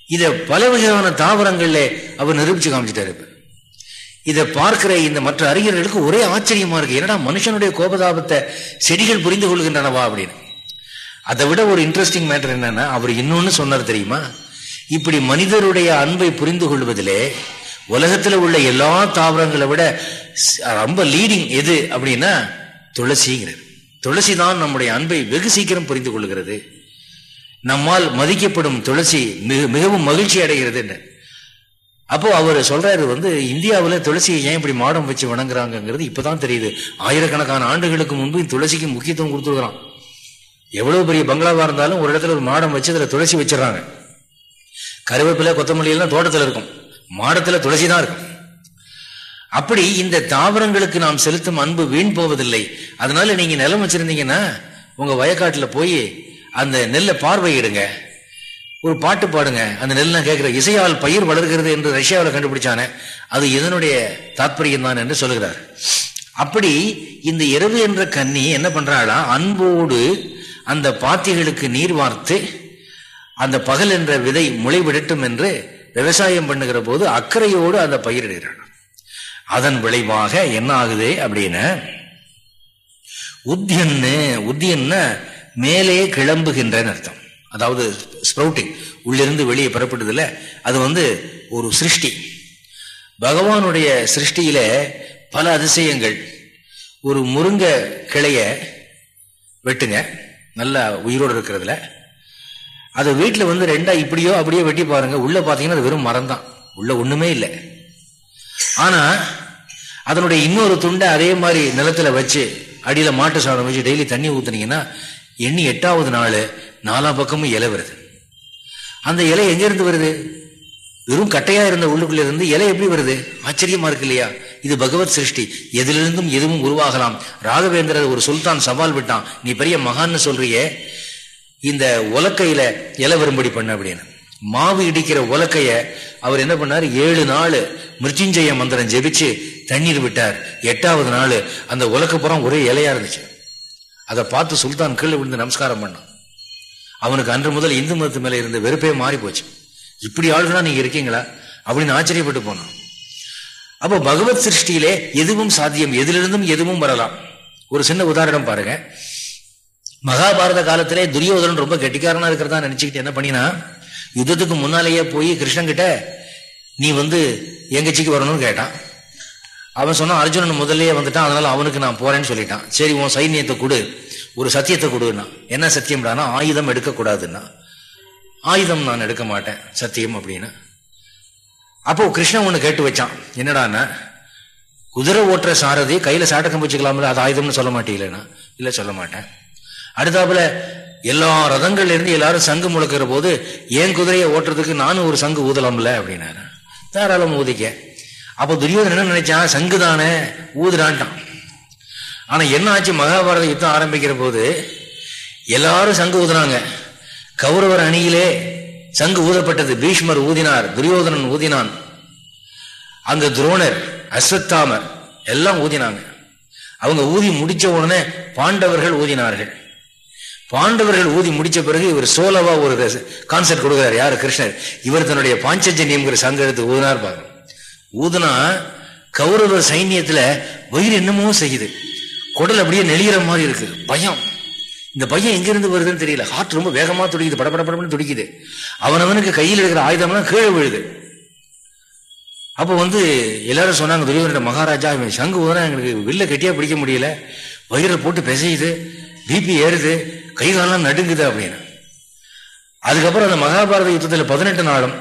இத பல வகையான தாவரங்கள்ல அவர் நிரூபிச்சு காமிச்சிட்டாரு இதை பார்க்கிற இந்த மற்ற அறிஞர்களுக்கு ஒரே ஆச்சரியமா இருக்கு. என்னடா மனுஷனுடைய கோபதாபத்தை செடிகள் புரிந்து கொள்கின்றனவா அப்படின்னு. அதை விட ஒரு இன்ட்ரெஸ்டிங் மேட்டர் என்னன்னா அவர் இன்னொன்னு சொன்னார் தெரியுமா? இப்படி மனிதருடைய அன்பை புரிந்து கொள்வதிலே உலகத்துல உள்ள எல்லா தாவரங்களை விட ரொம்ப லீடிங் எது அப்படின்னா துளசிங்கிறது. துளசி தான் நம்முடைய அன்பை வெகு சீக்கிரம் புரிந்து கொள்கிறது. நம்மால் மதிக்கப்படும் துளசி மிக மிகவும் மகிழ்ச்சி அடைகிறது அப்போ அவர் சொல்றாரு வந்து இந்தியாவில் துளசியை ஏன் இப்படி மாடம் வச்சு வணங்குறாங்கிறது இப்பதான் தெரியுது. ஆயிரக்கணக்கான ஆண்டுகளுக்கு முன்பு துளசிக்கு முக்கியத்துவம் கொடுத்துருக்குறான். எவ்வளவு பெரிய பங்களாவா இருந்தாலும் ஒரு இடத்துல ஒரு மாடம் வச்சு அதில் துளசி வச்சிடறாங்க. கருவேப்பிலை கொத்தமல்லி எல்லாம் தோட்டத்தில் இருக்கும். மாடத்துல துளசி தான் இருக்கும் அப்படி இந்த தாவரங்களுக்கு நாம் செலுத்தும் அன்பு வீண் போவதில்லை. அதனால நீங்க நிலம் வச்சிருந்தீங்கன்னா உங்க வயக்காட்டுல போய் அந்த நெல்லை பார்வையிடுங்க. ஒரு பாட்டு பாடுங்க. அந்த நெல்லாம் கேட்கிற இசையால் பயிர் வளர்கிறது என்று ரஷ்யாவில் கண்டுபிடிச்சானே. அது இதனுடைய தாற்பயம் தான் என்று சொல்லுகிறார். அப்படி இந்த இரவு என்ற கன்னி என்ன பண்றாளா? அன்போடு அந்த பாத்திகளுக்கு நீர் வார்த்து அந்த பகல் என்ற விதை முளைவிடட்டும் என்று விவசாயம் பண்ணுகிற போது அக்கறையோடு அந்த பயிரிடுகிறான் அதன் விளைவாக என்ன ஆகுது அப்படின்னு உத்தியன்னு உத்தியன்னு மேலே கிளம்புகின்றன்னு அர்த்தம். அதாவது ஸ்ப்ரௌட்டிங் உள்ளிருந்து வெளியே பெறப்படுதுல அது வந்து ஒரு சிருஷ்டி. பகவானுடைய சிருஷ்டியில பல அதிசயங்கள். ஒரு முருங்க கிளைய வெட்டுங்க நல்லா உயிரோடு இருக்கிறதுல அது வீட்டில் வந்து ரெண்டா இப்படியோ அப்படியோ வெட்டி பாருங்க. உள்ள பார்த்தீங்கன்னா அது வெறும் மரம் தான் உள்ள ஒண்ணுமே இல்லை. ஆனா அதனுடைய இன்னொரு துண்டை அதே மாதிரி நிலத்துல வச்சு அடியில மாட்டு சாணம் வச்சு டெய்லி தண்ணி ஊத்துனீங்கன்னா எண்ணி எட்டாவது நாள் நாலா பக்கமும் இலை வருது. அந்த இலை எங்கேருந்து வருது? வெறும் கட்டையா இருந்த உள்ளுக்குள்ள இருந்து இலை எப்படி வருது? ஆச்சரியமா இருக்கு இல்லையா? இது பகவத் சிருஷ்டி. எதிலிருந்தும் எதுவும் உருவாகலாம். ராகவேந்திரர் ஒரு சுல்தான் சவால் விட்டான். நீ பெரிய மகான்னு சொல்றியே. இந்த உலக்கையில இலை வரும்படி பண்ண அப்படின்னு. மாவு இடிக்கிற உலக்கைய அவர் என்ன பண்ணார்? ஏழு நாள் மிருத்யுஞ்சய மந்திரம் ஜெபிச்சு தண்ணீர் விட்டார். எட்டாவது நாள் அந்த உலக்க புறம் ஒரே இலையா இருந்துச்சு. அதை பார்த்து சுல்தான் கீழே விழுந்து நமஸ்காரம் பண்ணான். அவனுக்கு அன்று முதல் இந்து மதத்து மேல இருந்த வெறுப்பே மாறி போச்சு. இப்படி ஆளுகளா நீங்க இருக்கீங்களா? அப்படின்னு ஆச்சரியப்பட்டு போனான். அப்போ பகவத் சிருஷ்டியிலே எதுவும் சாத்தியம் எதிலிருந்தும் எதுவும் வரலாம். ஒரு சின்ன உதாரணம் பாருங்க. மகாபாரத காலத்திலே துரியோதனன் ரொம்ப கெட்டிக்காரனா இருக்கிறதா நினைச்சுக்கிட்டு என்ன பண்ணினா யுத்தத்துக்கு முன்னாலேயே போய் கிருஷ்ணன் கிட்ட நீ வந்து எங்கச்சிக்கு வரணும்னு கேட்டான். அவன் சொன்னான் அர்ஜுனன் முதல்லயே வந்துட்டான் அதனால அவனுக்கு நான் போறேன்னு சொல்லிட்டான். சரி உன் சைன்யத்தை கொடு. ஒரு சத்தியத்தை கொடுன்னா. என்ன சத்தியம்டானா ஆயுதம் எடுக்கக்கூடாதுன்னா. ஆயுதம் நான் எடுக்க மாட்டேன் சத்தியம் அப்படின்னு. அப்போ கிருஷ்ணன் ஒன்று கேட்டு வச்சான். என்னடான்னா குதிரை ஓட்டுற சாரதி கையில சாட்டக்கம் வச்சுக்கலாம்ல அது ஆயுதம்னு சொல்ல மாட்டீங்களேண்ணா இல்ல சொல்ல மாட்டேன். அடுத்தாப்புல எல்லா ரதங்கள்ல இருந்து எல்லாரும் சங்கு முழக்கிற போது என் குதிரையை ஓட்டுறதுக்கு நானும் ஒரு சங்கு ஊதலாம்ல? அப்படின்னாரு. தாராளம் ஊதிக்க. அப்போ துரியோதன் என்ன நினைச்சான் சங்கு தானே ஊதுறான்ட்டான். ஆனா என்ன ஆச்சு? மகாபாரத யுத்தம் ஆரம்பிக்கிற போது எல்லாரும் சங்கு ஊதுனாங்க. கௌரவர் அணியிலே சங்கு ஊதப்பட்டது. பீஷ்மர் ஊதினார் துரியோதனன் ஊதினான். அங்க துரோணர் அஸ்வத்தாமர் எல்லாம் ஊதினாங்க. அவங்க ஊதி முடிச்ச உடனே பாண்டவர்கள் ஊதினார்கள். பாண்டவர்கள் ஊதி முடிச்ச பிறகு இவர் சோலவா ஒரு கான்செப்ட் கொடுக்கிறார். யாரு? கிருஷ்ணர். இவர் தன்னுடைய பாஞ்சஜன்யம்ங்கிற சங்க எடுத்து ஊதினார் பாருங்க. ஊதுனா கௌரவ சைன்யத்துல வயிறு என்னமோ செய்யுது. குடல் அப்படியே நெளிகிற மாதிரி இருக்கு. பயம். இந்த பையன் எங்கிருந்து வருதுன்னு தெரியல. ஹார்ட் ரொம்ப வேகமா துடிக்குது. படப்பட படப்படன்னு துடிக்குது. அவனவனுக்கு கையில் இருக்கிற ஆயுதம்லாம் கீழே விழுது. அப்போ வந்து எல்லாரும் சொன்னாங்க துரியோதன மகாராஜா இவன் சங்கு ஊதுனா எங்களுக்கு வில்ல கெட்டியா பிடிக்க முடியல. வயிறை போட்டு பிசையுது. பிபி ஏறுது. கைகாலாம் நடுங்குது அப்படின்னு. அதுக்கப்புறம் அந்த மகாபாரத யுத்தத்தில் பதினெட்டு நாளும்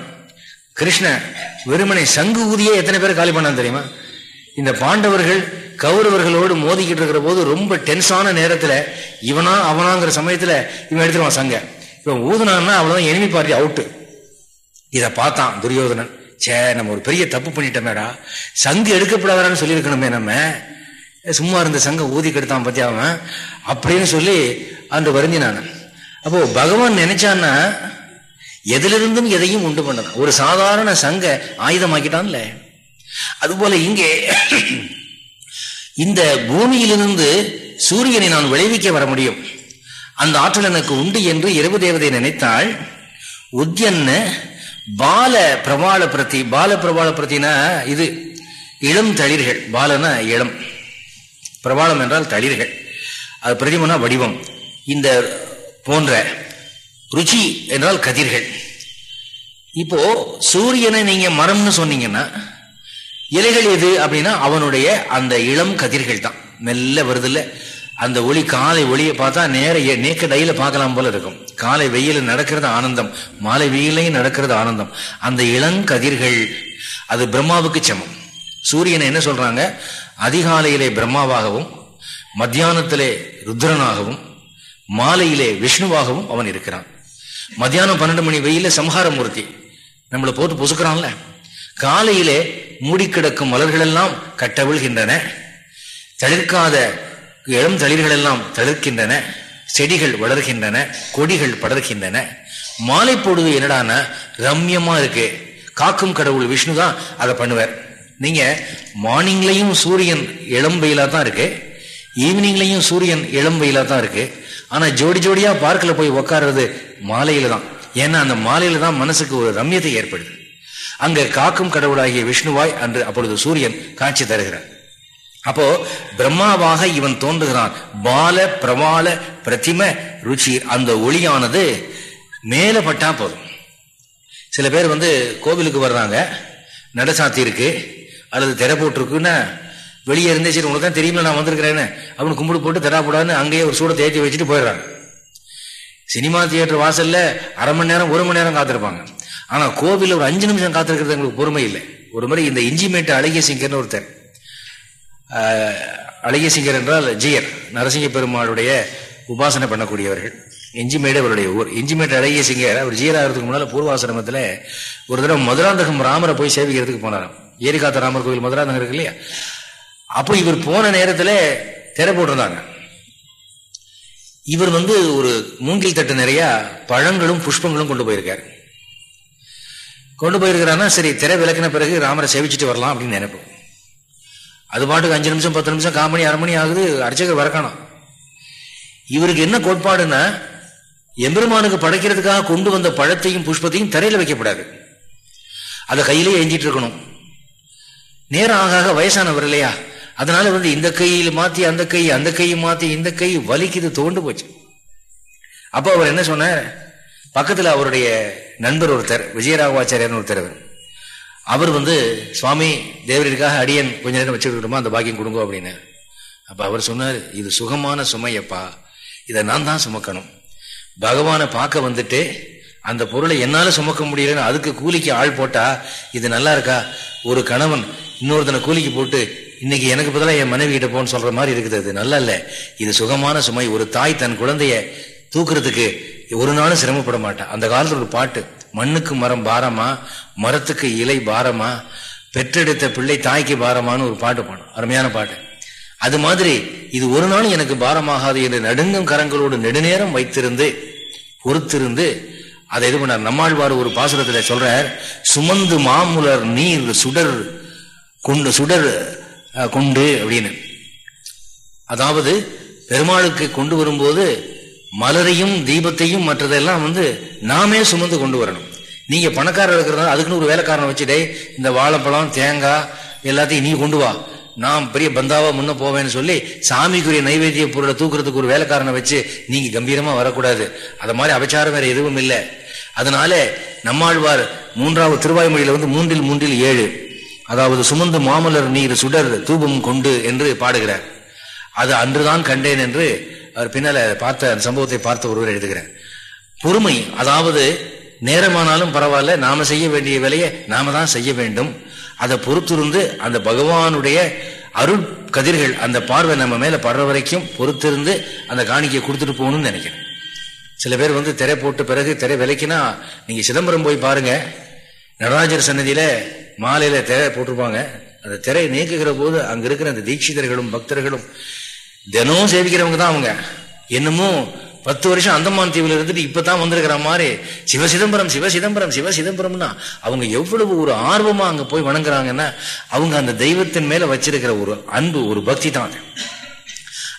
கிருஷ்ண வெறுமனை சங்கு ஊதியே எத்தனை பேர் காலி பண்ணான்னு தெரியுமா? இந்த பாண்டவர்கள் கௌரவர்களோடு மோதிக்கிட்டு இருக்கிற போது ரொம்ப டென்ஸான நேரத்துல இவனா அவனாங்கிற சமயத்துல இவன் எடுத்துருவான் சங்க. இவன் ஊதுனான்னா அவ்வளவுதான் எனிமி பார்ட்டி அவுட்டு இதை பார்த்தான் துரியோதனன். சே நம்ம ஒரு பெரிய தப்பு பண்ணிட்டோமேடா. சங்கு எடுக்கப்படாதான்னு சொல்லியிருக்கணுமே நம்ம. சும்மா இருந்த சங்கம் ஊதி கெடுத்தான் பத்தி அவன். அப்படின்னு சொல்லி அன்று வருந்தினான். அப்போ பகவான் நினைச்சான்னா எதிலிருந்தும் எதையும் உண்டு பண்ணலாம். ஒரு சாதாரண சங்க ஆயுதமாக்கிட்டான்ல. அதுபோல இங்கே இந்த பூமியிலிருந்து சூரியனை நான் விளைவிக்க வர முடியும். அந்த ஆற்றல் எனக்கு உண்டு என்று இரவு தேவதை நினைத்தாள். உத்யன்ன பால பிரபால பிரதி பால பிரபால பிரத்தினா இது இளம் தளிர்கள். பாலனா இளம். பிரபாலம் என்றால் தளிர்கள். அது பிரதிமனா வடிவம். இந்த போன்ற ருச்சி என்றால் கதிர்கள். இப்போ சூரியனை நீங்க மரம்னு சொன்னீங்கன்னா இலைகள் எது அப்படின்னா அவனுடைய அந்த இளம் கதிர்கள் தான். மெல்ல வருதுல்ல. அந்த ஒளி காலை ஒளியை பார்த்தா நேர நேக்க டையில பார்க்கலாம் போல இருக்கும். காலை வெயில நடக்கிறது ஆனந்தம். மாலை வெயிலையும் நடக்கிறது ஆனந்தம். அந்த இளங்கதிர்கள் அது பிரம்மாவுக்கு சமம். சூரியனை என்ன சொல்றாங்க? அதிகாலையிலே பிரம்மாவாகவும் மத்தியானத்திலே ருத்ரனாகவும் மாலையிலே விஷ்ணுவாகவும் அவன் இருக்கிறான். மத்தியானம் பன்னெண்டு மணி வெயில சம்ஹாரமூர்த்தி நம்மளை போட்டு பொசுக்கிறான்ல. காலையிலே மூடிக்கிடக்கும் மலர்கள் எல்லாம் கட்டவிழ்கின்றன. தளிர்க்காத இளம் தளிர்களெல்லாம் தளிர்க்கின்றன. செடிகள் வளர்கின்றன கொடிகள் படர்கின்றன. மாலை பொழுது என்னடான ரம்யமா இருக்கு. காக்கும் கடவுள் விஷ்ணு தான் அதை பண்ணுவார். நீங்க மார்னிங்லையும் சூரியன் இளம் வெயிலா தான் இருக்கு. ஈவினிங்லையும் சூரியன் இளம் வெயிலா தான் இருக்கு. ஆனா ஜோடி ஜோடியா பார்க்கில் போய் உக்காடுறது மாலையில தான். ஏன்னா அந்த மாலையில தான் மனசுக்கு ஒரு ரம்யத்தை ஏற்படுது. அங்க காக்கும் கடவுளாகிய விஷ்ணுவாய் அன்று அப்பொழுது சூரியன் காட்சி தருகிறார். அப்போ பிரம்மாவாக இவன் தோன்றுகிறான். பால பிரபால பிரதிம ருச்சி அந்த ஒளியானது மேலே பட்டா போதும். சில பேர் வந்து கோவிலுக்கு வர்றாங்க. நடசாத்தி இருக்கு. அல்லது திரை போட்டிருக்குன்னா வெளியே இருந்தே சரி உனக்கு தான் தெரியுமா நான் வந்திருக்கிறேன்னு. அவனு கும்பிடு போட்டு திரா போடான்னு அங்கேயே ஒரு சூட தேய்ச்சி வச்சுட்டு போயிடுறாங்க சினிமா தியேட்டர் வாசல்ல அரை மணி நேரம் ஒரு மணி நேரம் காத்திருப்பாங்க. ஆனா கோவிலில் ஒரு அஞ்சு நிமிஷம் காத்திருக்கிறது எங்களுக்கு பொறுமை இல்லை. ஒரு முறை இந்த இஞ்சிமேட்டு அழகிய சிங்கர்னு ஒருத்தர் அழகிய சிங்கர் என்றால் ஜியர் நரசிங்க பெருமாளுடைய உபாசனை பண்ணக்கூடியவர்கள். இஞ்சிமேடு அவருடைய ஊர். இஞ்சிமேட்டு அழகிய சிங்கர் அவர் ஜீராகிறதுக்கு முன்னால பூர்வாசிரமத்தில் ஒரு தடவை மதுராந்தகம் ராமரை போய் சேவிக்கிறதுக்கு போனாராம். ஏரிகாத்த ராமர் கோவில் நகர் இருக்கு இல்லையா? அப்போ இவர் போன நேரத்தில் திரை போட்டிருந்தாங்க. இவர் வந்து ஒரு மூங்கில் தட்டு நிறைய பழங்களும் புஷ்பங்களும் கொண்டு போயிருக்காரு. கொண்டு போயிருக்கிறான்னா சரி திரை விளக்கின பிறகு ராமரை சேவிச்சுட்டு வரலாம் அப்படின்னு நினைப்போம். அது பாட்டுக்கு அஞ்சு நிமிஷம் பத்து நிமிஷம் காமணி அரை மணி ஆகுது அர்ச்சகர் வரக்கணும் இவருக்கு என்ன கோட்பாடுன்னா எம்பெருமானுக்கு படைக்கிறதுக்காக கொண்டு வந்த பழத்தையும் புஷ்பத்தையும் தரையில வைக்கப்படாது. அதை கையிலே எஞ்சிட்டு இருக்கணும். நேரம் ஆக ஆக வயசானவர் இல்லையா அதனால வந்து இந்த கையில் மாத்தி அந்த கை அந்த கையை மாத்தி இந்த கை வலிக்குது தோண்டு போச்சு. அப்போ அவர் என்ன சொன்னார்? பக்கத்துல அவருடைய நண்பர் ஒருத்தர் விஜயராகவாச்சாரியர் ஒருத்தர் அவர். வந்து சுவாமி தேவரிற்காக அடியன் கொஞ்ச நேரம் வச்சுக்கிட்டோமா? அந்த பாக்கியம் கொடுங்க அப்படின்னு அப்ப அவர் சொன்னார் இது சுகமான சுமையப்பா. இதை நான் தான் சுமக்கணும். பகவானை பார்க்க வந்துட்டு அந்த பொருளை என்னால சுமக்க முடியலன்னு அதுக்கு கூலிக்கு ஆள் போட்டா இது நல்லா இருக்கா? ஒரு கணவன் இன்னொருத்தனை கூலிக்கு போட்டு இன்னைக்கு எனக்கு பதிலாக என் மனைவி கிட்ட போன்னு சொல்ற மாதிரி இருக்குது அது நல்லா இல்ல. இது சுகமான சுமை. ஒரு தாய் தன் குழந்தைய தூக்குறதுக்கு ஒரு நாளும் சிரமப்பட மாட்டான் அந்த காலத்துல ஒரு பாட்டு மண்ணுக்கு மரம் பாரமா மரத்துக்கு இலை பாரமா பெற்றெடுத்த பிள்ளை தாய்க்கு பாரமான்னு ஒரு பாட்டு பாடும். அருமையான பாட்டு. அது மாதிரி இது ஒரு நாளும் எனக்கு பாரமாகாது என்று நடுங்கும் கரங்களோடு நெடுநேரம் வைத்திருந்து பொறுத்திருந்து அதை இது பண்ணார். நம்மாழ்வார் ஒரு பாசுரத்துல சொல்றார் சுமந்து மாமுலர் நீர் சுடர் கொண்டு சுடர் கொண்டு அப்படின்னு. அதாவது பெருமாளுக்கு கொண்டு வரும்போது மலரையும் தீபத்தையும் மற்றதெல்லாம் வந்து நாமே சுமந்து கொண்டு வரணும். நீங்க பணக்காரர் இருக்கிறதா அதுக்குன்னு ஒரு வேலைக்காரன் வச்சுட்டே இந்த வாழைப்பழம் தேங்காய் எல்லாத்தையும் நீ கொண்டு வா. நான் பெரிய பந்தாவா முன்ன போவேன்னு சொல்லி சாமிக்குரிய நைவேத்திய பொருளை தூக்குறதுக்கு ஒரு வேலைக்காரனை வச்சு நீங்க கம்பீரமா வரக்கூடாது. அத மாதிரி அபச்சாரம் வேற எதுவும் இல்லை. அதனால நம்மாழ்வார் மூன்றாவது திருவாய்மொழியில வந்து மூன்றில் மூன்றில் ஏழு. அதாவது சுமந்து மாமலர் நீர் சுடர் தூபம் கொண்டு என்று பாடுகிறார். அது அன்றுதான் கண்டேன் என்று அவர் பின்னால பார்த்த அந்த சம்பவத்தை பார்த்த ஒருவர் எழுதுகிறார். பொறுமை அதாவது நேரமானாலும் பரவாயில்ல நாம செய்ய வேண்டிய வேலையை நாம தான் செய்ய வேண்டும். அதை பொறுத்திருந்து அந்த பகவானுடைய அருள் கதிர்கள் அந்த பார்வை நம்ம மேல படுற வரைக்கும் பொறுத்திருந்து அந்த காணிக்கையை கொடுத்துட்டு போகணும்னு நினைக்கிறேன். சில பேர் வந்து திரை போட்டு பிறகு திரை விலைக்குன்னா நீங்க சிதம்பரம் போய் பாருங்க நடராஜர் சன்னதியில மாலையில திரை போட்டிருப்பாங்க. அந்த திரையை நீக்குகிற போது அங்க இருக்கிற அந்த தீட்சிதர்களும் பக்தர்களும் தினமும் சேவிக்கிறவங்க தான் அவங்க. என்னமோ பத்து வருஷம் அந்தமான் தீவில் இருந்துட்டு இப்பதான் வந்திருக்கிற மாதிரி சிவ சிதம்பரம் சிவ சிதம்பரம் சிவ சிதம்பரம்னா அவங்க எவ்வளவு ஒரு ஆர்வமா அங்க போய் வணங்குறாங்கன்னா அவங்க அந்த தெய்வத்தின் மேல வச்சிருக்கிற ஒரு அன்பு ஒரு பக்தி தான்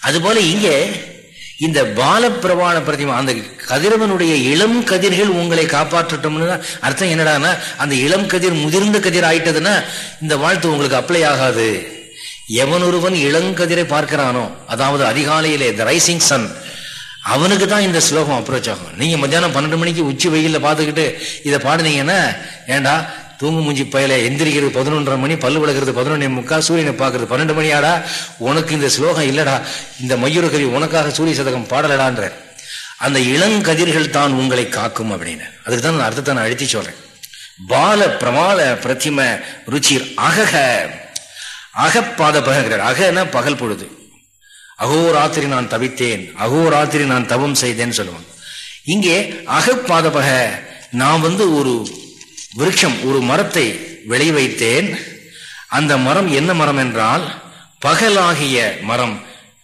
அதுபோல இங்கே இந்த பால பிரதிமா அந்த கதிரவனுடைய இளம் கதிர்கள் உங்களை காப்பாற்றட்டும்னு அர்த்தம் என்னடானா அந்த இளம் கதிர் முதிர்ந்த கதிர் ஆயிட்டதுன்னா இந்த வாழ்த்து உங்களுக்கு அப்ளை ஆகாது. எவனொருவன் இளங்கதிரை பார்க்கிறானோ அதாவது அதிகாலையிலே த ரைசிங் சன் அவனுக்கு தான் இந்த ஸ்லோகம் அப்ரோச் ஆகும். நீங்க மத்தியானம் பன்னெண்டு மணிக்கு உச்சி வெயில பார்த்துக்கிட்டு இதை பாடுனீங்கன்னா ஏண்டா தூங்கு மூஞ்சி பயல எந்திரிக்கிறது பதினொன்றரை மணி பல்லு விளக்குறது பதினொன்னே முக்கால் சூரியனை பார்க்கறது பன்னெண்டு மணி ஆடா உனக்கு இந்த ஸ்லோகம் இல்லடா. இந்த மயூரகரி உனக்காக சூரிய சதகம் பாடலடான்ற. அந்த இளங்கதிர்கள் தான் உங்களை காக்கும் அப்படின்னு. அதுக்கு தான் அர்த்தத்தை நான் அழுத்தி சொல்றேன். பால பிரமால பிரதிம ருச்சிர் அகக அகப்பாத பகங்கிறார் அகன பகல் பொழுது. அகோராத்திரி நான் தவித்தேன். அகோராத்திரி நான் தவம் செய்தேன்னு சொல்லுவான் இங்கே அகப்பாதபக. நான் வந்து ஒரு விருட்சம் ஒரு மரத்தை விளை வைத்தேன் அந்த மரம் என்ன மரம் என்றால் பகலாகிய மரம்.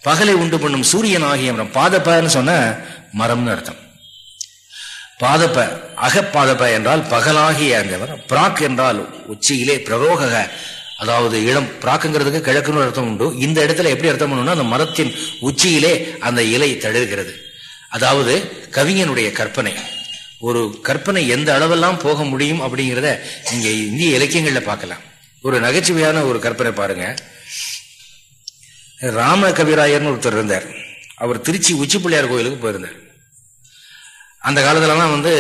பகலை உண்டு பண்ணும் சூரியன் ஆகிய மரம் பாதப்பன்னு சொன்ன மரம்னு அர்த்தம். பாதப்ப அகப்பாதப்ப என்றால் பகலாகிய அந்த மரம். பிராக் என்றால் உச்சியிலே பிரரோக அதாவது இளம். பிராக்குங்கிறதுக்கு கிழக்குன்னு அர்த்தம் உண்டு. இந்த இடத்துல எப்படி அர்த்தம் பண்ணணும்னா அந்த மரத்தின் உச்சியிலே அந்த இலை தழுகிறது அதாவது கவிஞனுடைய கற்பனை. ஒரு கற்பனை எந்த அளவெல்லாம் போக முடியும் அப்படிங்கிறத நீங்க இந்திய இலக்கியங்கள்ல பார்க்கலாம். ஒரு நகைச்சுவையான ஒரு கற்பனை பாருங்க. ராம கவிராயர்னு ஒருத்தர் இருந்தார். அவர் திருச்சி உச்சி பிள்ளையார் கோயிலுக்கு போயிருந்தார். அந்த காலத்துலலாம் வந்து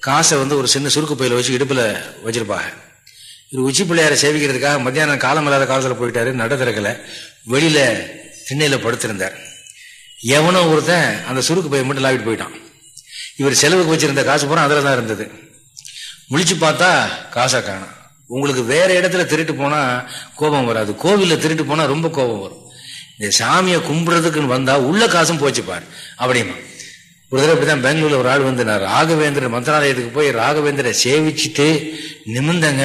காசை வந்து ஒரு சின்ன சுருக்கு பையில வச்சு இடுப்புல வச்சிருப்பாங்க. இவர் உச்சி பிள்ளையாரை சேவிக்கிறதுக்காக மத்தியானம் காலம் இல்லாத காலத்தில் போயிட்டாரு நட திறக்கல வெளியில திண்ணையில படுத்திருந்தார். எவனோ ஒருத்தன் அந்த சுருக்கு பையன் மட்டும் லாவிட்டு போயிட்டான். இவர் செலவுக்கு வச்சிருந்த காசு பூரா அதில் தான் இருந்தது. முழிச்சு பார்த்தா காசை காணும். உங்களுக்கு வேற இடத்துல திருட்டு போனா கோபம் வராது. கோவிலில் திருட்டு போனா ரொம்ப கோபம் வரும். இந்த சாமியை கும்பிடுறதுக்குன்னு வந்தா உள்ள காசும் போச்சுப்பார் அப்படிமா. ஒரு தடவை இப்படிதான் பெங்களூர்ல ஒரு ஆள் வந்து நான் ராகவேந்திர மந்திராலயத்துக்கு போய் ராகவேந்திர சேவிச்சுட்டு நிமிந்தங்க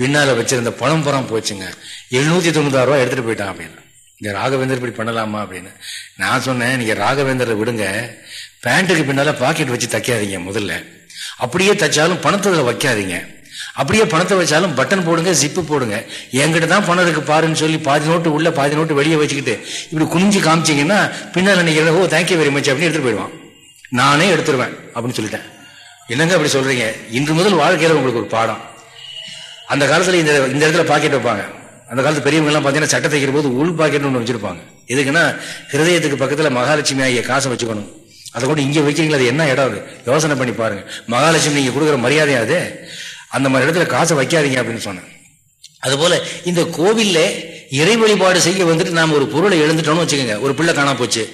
பின்னால வச்சிருந்த பணம் புறம் போச்சுங்க. எழுநூத்தி தொண்ணூத்தாறு ரூபா எடுத்துட்டு போயிட்டான் அப்படின்னு. இந்த ராகவேந்தர் இப்படி பண்ணலாமா அப்படின்னு. நான் சொன்னேன் நீங்க ராகவேந்தரை விடுங்க. பேண்ட்டுக்கு பின்னால பாக்கெட் வச்சு தைக்காதீங்க முதல்ல. அப்படியே தைச்சாலும் பணத்துல வைக்காதீங்க. அப்படியே பணத்தை வச்சாலும் பட்டன் போடுங்க ஜிப்பு போடுங்க. என்கிட்ட தான் பணம் இருக்கு பாருன்னு சொல்லி பாதி நோட்டு உள்ள பாதி நோட்டு வெளியே வச்சுக்கிட்டு இப்படி குனிஞ்சு காமிச்சிங்கன்னா பின்னால் நினைக்கிறேன் ஓ தேங்க்யூ வெரி மச் அப்படின்னு எடுத்துட்டு போயிடுவான். நானே எடுத்துருவேன் அப்படின்னு சொல்லிட்டேன். என்னங்க அப்படி சொல்றீங்க? இன்று முதல் வாழ்க்கையில் உங்களுக்கு ஒரு பாடம். அந்த காலத்தில் இந்த இந்த இடத்துல பாக்கெட் வைப்பாங்க. அந்த காலத்து பெரியவங்கெல்லாம் பார்த்தீங்கன்னா சட்டை தைக்கிற போது உள் பாக்கெட் ஒன்று வச்சிருப்பாங்க. எதுக்குன்னா ஹிருதயத்துக்கு பக்கத்தில் மகாலட்சுமி ஆகிய காசை வச்சுக்கணும். அதை கூட இங்கே வைக்கிறீங்களா அது என்ன இடம் அது? யோசனை பண்ணி பாருங்க. மகாலட்சுமி நீங்கள் கொடுக்குற மரியாதை அது? அந்த மாதிரி இடத்துல காசை வைக்காதீங்க அப்படின்னு சொன்னேன். அதுபோல் இந்த கோவில்ல இறை வழிபாடு செய்ய வந்துட்டு நாம் ஒரு பொருளை எழுந்துட்டோம்னு வச்சுக்கோங்க. ஒரு பிள்ளை காணா போச்சு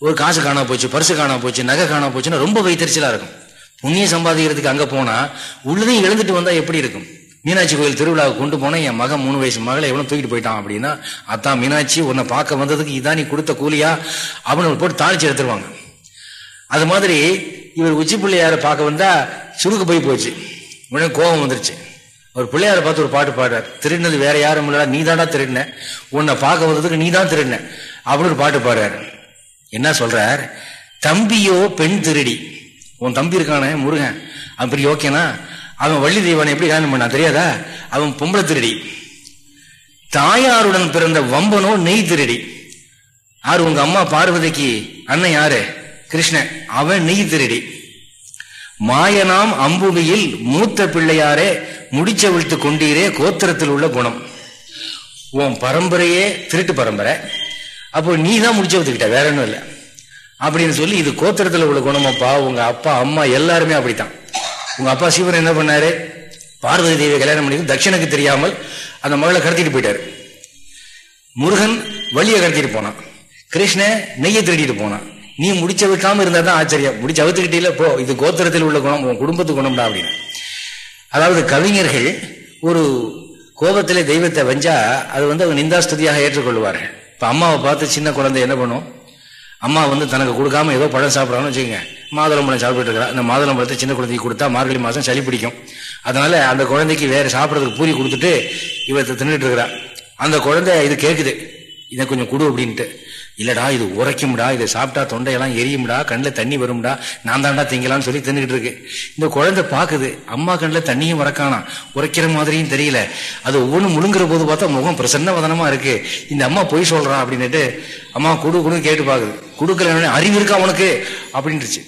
ஒரு காசு காணா போச்சு பரிசு காணா போச்சு நகை காணா போச்சுன்னா ரொம்ப வைத்தறிச்சலாக இருக்கும். புண்ணியம் சம்பாதிக்கிறதுக்கு அங்கே போனால் உள்ளதையும் எழுந்துட்டு வந்தால் எப்படி இருக்கும்? மீனாட்சி கோயில் திருவிழாவுக்கு கொண்டு போனால் என் மகன் மூணு வயசு மகளை எவ்வளோ தூக்கிட்டு போயிட்டான் அப்படின்னா அத்தான் மீனாட்சி உன்னை பார்க்க வந்ததுக்கு இதான் நீ கொடுத்த கூலியா? அப்படின்னு போட்டு தாளிச்சு எடுத்துருவாங்க. அது மாதிரி இவர் உச்சி பிள்ளையார பார்க்க வந்தா சுருக்கு போய் போச்சு. உடனே கோபம் வந்துருச்சு. ஒரு பிள்ளையார பார்த்து ஒரு பாட்டு பாடுறார். திருடினது வேற யாரும் இல்லடா நீ தாண்டா திருடின. உன்னை பார்க்க வந்ததுக்கு நீ தான் திருடின. அப்படின்னு ஒரு பாட்டு பாடுறாரு. என்ன சொல்றார்? தம்பியோ பெண் திருடி. உன் தம்பி இருக்கானே முருகன். அப்படி ஓகேனா? அவன் வள்ளி தெய்வானை எப்படி கல்யாணம் பண்ணா தெரியாதா? அவன் பொம்பளை திருடி. தாயாருடன் பிறந்த வம்பனோ நெய் திருடி. யாரு உங்க அம்மா பார்வதிக்கு அண்ணன் யாரு? கிருஷ்ணன் அவன் நீ திருடி. மாயனாம் அம்புவியில் மூத்த பிள்ளையாரே முடிச்ச விழுத்து கொண்டீரே கோத்திரத்தில் உள்ள குணம். உன் பரம்பரையே திருட்டு பரம்பரை. அப்போ நீ தான் முடிச்ச வித்துக்கிட்ட வேற ஒன்றும் இல்லை. அப்படின்னு சொல்லி இது கோத்திரத்தில் உள்ள குணமாப்பா உங்க அப்பா அம்மா எல்லாருமே அப்படித்தான். உங்க அப்பா சிவன் என்ன பண்ணாரு? பார்வதி தேவியை கல்யாணம் பண்ணி தட்சணுக்கு தெரியாமல் அந்த மகளை கடத்திட்டு போயிட்டாரு. முருகன் வழியை கடத்திட்டு போனான். கிருஷ்ண நெய்யை திருடிட்டு போனான். நீ முடிச்ச வைக்காம இருந்தா தான் ஆச்சரியம். முடிச்ச அவுத்துக்கிட்டே போ இது கோத்திரத்தில் உள்ள குணம் உன் குடும்பத்து குணம்டா அப்படின்னு. அதாவது கவிஞர்கள் ஒரு கோபத்திலே தெய்வத்தை வஞ்சா அது வந்து அவங்க நிந்தாஸ்துதியாக ஏற்றுக்கொள்வார்கள். இப்ப அம்மாவை பார்த்து சின்ன குழந்தை என்ன பண்ணும்? அம்மா வந்து தனக்கு கொடுக்காம ஏதோ பழம் சாப்பிடறான்னு வச்சுக்கோங்க. மாதுளம்பழம் சாப்பிட்டு இருக்கிறா. இந்த மாதுளம்பழத்தை சின்ன குழந்தைக்கு கொடுத்தா மார்கழி மாதம் சளி பிடிக்கும். அதனால அந்த குழந்தைக்கு வேற சாப்பிட்றதுக்கு பூரி கொடுத்துட்டு இவத்தை தின்னுட்டு இருக்கிறா. அந்த குழந்தை இது கேட்குது இதை கொஞ்சம் கொடு அப்படின்ட்டு. இல்லடா இது உரைக்கும்டா இதை சாப்பிட்டா தொண்டையெல்லாம் எரியும்டா கண்ணில் தண்ணி வரும்டா நான் தாண்டா திங்கலாம்னு சொல்லி தின்னுக்கிட்டு இருக்கு. இந்த குழந்தை பாக்குது அம்மா கண்ணில் தண்ணியும் வரக்கானா? உரைக்கிற மாதிரியும் தெரியல. அது ஒவ்வொன்றும் முழுங்குற போது பார்த்தா முகம் பிரசன்ன வதனமா இருக்கு. இந்த அம்மா பொய் சொல்றான் அப்படின்னுட்டு அம்மா குடு குடுன்னு கேட்டு பாக்குது. கொடுக்கல அறிவு இருக்கா உனக்கு? அப்படின்ட்டுச்சு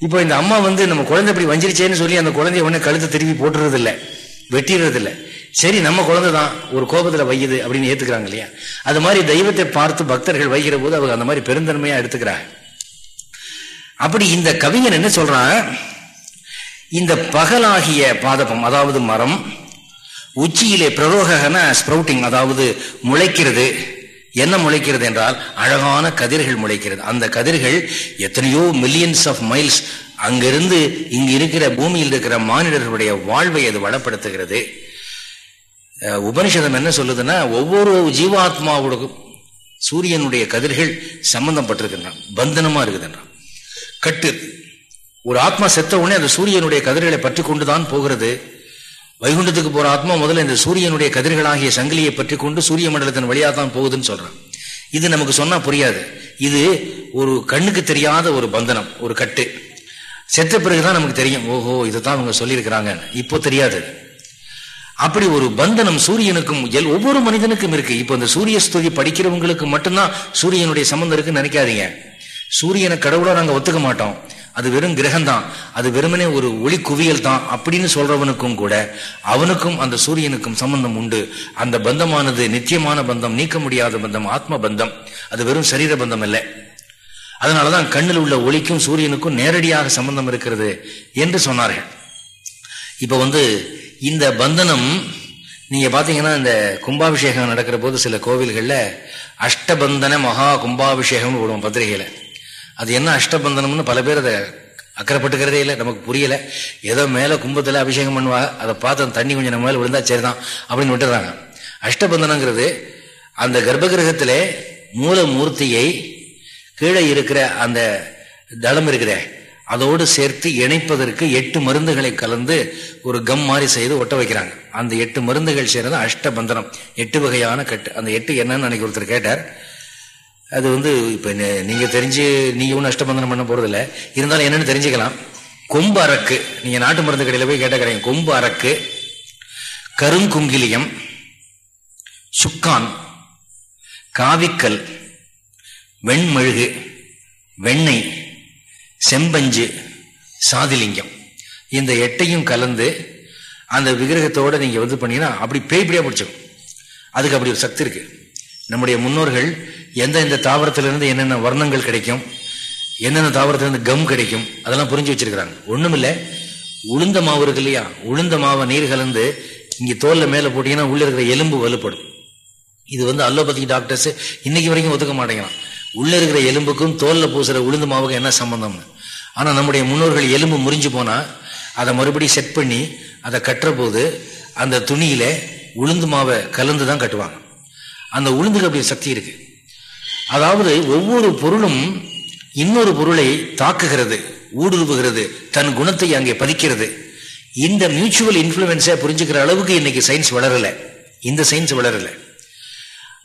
இப்போ இந்த அம்மா வந்து நம்ம குழந்தை இப்படி வஞ்சிருச்சேன்னு சொல்லி அந்த குழந்தைய உடனே கழுத்தை திருப்பி போட்டுறது இல்லை வெட்டிடுறது இல்லை சரி நம்ம குழந்தை தான் ஒரு கோபத்துல வையுது அப்படின்னு ஏத்துக்கிறாங்க இல்லையா? அது மாதிரி தெய்வத்தை பார்த்து பக்தர்கள் வைக்கிற போது அவங்க அந்த மாதிரி பெருந்தன்மையா எடுத்துக்கிறாங்க. அப்படி இந்த கவிஞன் என்ன சொல்றான்? இந்த பகலாகிய பாதபம் அதாவது மரம் உச்சியிலே பிரரோகன ஸ்ப்ரௌட்டிங் அதாவது முளைக்கிறது. என்ன முளைக்கிறது என்றால் அழகான கதிர்கள் முளைக்கிறது. அந்த கதிர்கள் எத்தனையோ மில்லியன்ஸ் ஆஃப் மைல்ஸ் அங்கிருந்து இங்கு இருக்கிற பூமியில் இருக்கிற மானிடர்களுடைய வாழ்வை அது வளப்படுத்துகிறது. உபனிஷதம் என்ன சொல்லுதுன்னா ஒவ்வொரு ஜீவாத்மாவோட சூரியனுடைய கதிர்கள் சம்பந்தப்பட்டிருக்கின்றான் பந்தனமா இருக்குதுன்றான். கட்டு ஒரு ஆத்மா செத்த உடனே அந்த சூரியனுடைய கதிர்களை பற்றி கொண்டுதான் போகிறது. வைகுண்டத்துக்கு போற ஆத்மா முதல்ல இந்த சூரியனுடைய கதிர்களாகிய சங்கிலியை பற்றி கொண்டு சூரிய மண்டலத்தின் வழியாக தான் போகுதுன்னு சொல்றான். இது நமக்கு சொன்னா புரியாது. இது ஒரு கண்ணுக்கு தெரியாத ஒரு பந்தனம் ஒரு கட்டு. செத்த பிறகுதான் நமக்கு தெரியும் ஓஹோ இதைத்தான் அவங்க சொல்லியிருக்கிறாங்க இப்போ தெரியாது. அப்படி ஒரு பந்தனம் சூரியனுக்கும் எல் ஒவ்வொரு மனிதனுக்கும் இருக்கு. இப்போ இந்த சூரிய ஸ்துதி படிக்கிறவங்களுக்கு மட்டும்தான் சூரியனுடைய சம்பந்தம் இருக்குன்னு நினைக்காதீங்க. சூரியனை கடவுளா நாங்கள் ஒத்துக்க மாட்டோம். அது வெறும் கிரகம்தான். அது வெறுமனே ஒரு ஒளி குவியல் தான் அப்படின்னு சொல்றவனுக்கும் கூட அவனுக்கும் அந்த சூரியனுக்கும் சம்பந்தம் உண்டு. அந்த பந்தமானது நித்தியமான பந்தம் நீக்க முடியாத பந்தம் ஆத்ம பந்தம். அது வெறும் சரீர பந்தம் இல்லை அதனாலதான் கண்ணில் உள்ள ஒளிக்கும் சூரியனுக்கும் நேரடியாக சம்பந்தம் இருக்கிறது என்று சொன்னார்கள். இப்ப வந்து இந்த பந்தனம் நீங்க பாத்தீங்கன்னா இந்த கும்பாபிஷேகம் நடக்கிற போது சில கோவில்கள்ல அஷ்டபந்தன மகா கும்பாபிஷேகம்னு போடுவோம் பத்திரிகையில. அது என்ன அஷ்டபந்தனம்னு பல பேர் அதை அக்கறைப்பட்டுக்கிறதே இல்லை நமக்கு புரியல. ஏதோ மேல கும்பத்துல அபிஷேகம் பண்ணுவா அதை பார்த்து தண்ணி கொஞ்சம் நம்ம மேல விழுந்தா சரிதான் அப்படின்னு விட்டுறாங்க. அஷ்டபந்தனங்கிறது அந்த கர்ப்பகிரகத்திலே மூல மூர்த்தியை கீழே இருக்கிற அந்த தளம் இருக்கிற அதோடு சேர்த்து இணைப்பதற்கு எட்டு மருந்துகளை கலந்து ஒரு கம் மாதிரி செய்து ஒட்ட வைக்கிறாங்க. அந்த எட்டு மருந்துகள் செய்யறது அஷ்டபந்தனம். எட்டு வகையான கட்டு. அந்த எட்டு என்னன்னு அன்னைக்கு ஒருத்தர் கேட்டார். அது வந்து இப்போ நீங்க தெரிஞ்சு நீங்க ஒன்றும் அஷ்டபந்தனம் பண்ண போறதில்ல இருந்தாலும் என்னன்னு தெரிஞ்சுக்கலாம். கொம்பு அரக்கு. நீங்க நாட்டு மருந்து கடையில் போய் கேட்ட கிடையாது கொம்பு அரக்கு கருங்குங்கிலியம் சுக்கான் காவிக்கல் வெண்மெழுகு வெண்ணெய் செம்பஞ்சு சாதிலிங்கம். இந்த எட்டையும் கலந்து அந்த விக்கிரகத்தோடு நீங்கள் வந்து பண்ணீங்கன்னா அப்படி பேய்படியாக பிடிச்சிடும் அதுக்கு அப்படி ஒரு சக்தி இருக்குது நம்முடைய முன்னோர்கள் எந்த எந்த தாவரத்திலிருந்து என்னென்ன வர்ணங்கள் கிடைக்கும் என்னென்ன தாவரத்திலிருந்து கம் கிடைக்கும் அதெல்லாம் புரிஞ்சு வச்சிருக்கிறாங்க. இல்லை உளுந்த மாவு இருக்கு இல்லையா? உளுந்த மாவை நீர் கலந்து இங்கே தோலில் மேலே போட்டிங்கன்னா உள்ளே இருக்கிற எலும்பு வலுப்படும். இது வந்து அலோபதி டாக்டர்ஸ் இன்னைக்கு வரைக்கும் ஒத்துக்க மாட்டேங்கிறான். உள்ள இருக்கிற எலும்புக்கும் தோல்ல பூசுற உளுந்து மாவுக்கும் என்ன சம்பந்தம்னு? ஆனா நம்முடைய முன்னோர்கள் எலும்பு முறிஞ்சு போனா அதை மறுபடியும் செட் பண்ணி அதை கட்டுற போது அந்த துணியில உளுந்து மாவை கலந்து தான் கட்டுவாங்க. அந்த உளுந்துக்கு அப்படி சக்தி இருக்கு. அதாவது ஒவ்வொரு பொருளும் இன்னொரு பொருளை தாக்குகிறது ஊடுருவுகிறது தன் குணத்தை அங்கே பதிக்கிறது. இந்த மியூச்சுவல் இன்ஃபுளுன்ஸை புரிஞ்சுக்கிற அளவுக்கு இன்னைக்கு சயின்ஸ் வளரல. இந்த சயின்ஸ் வளரலை.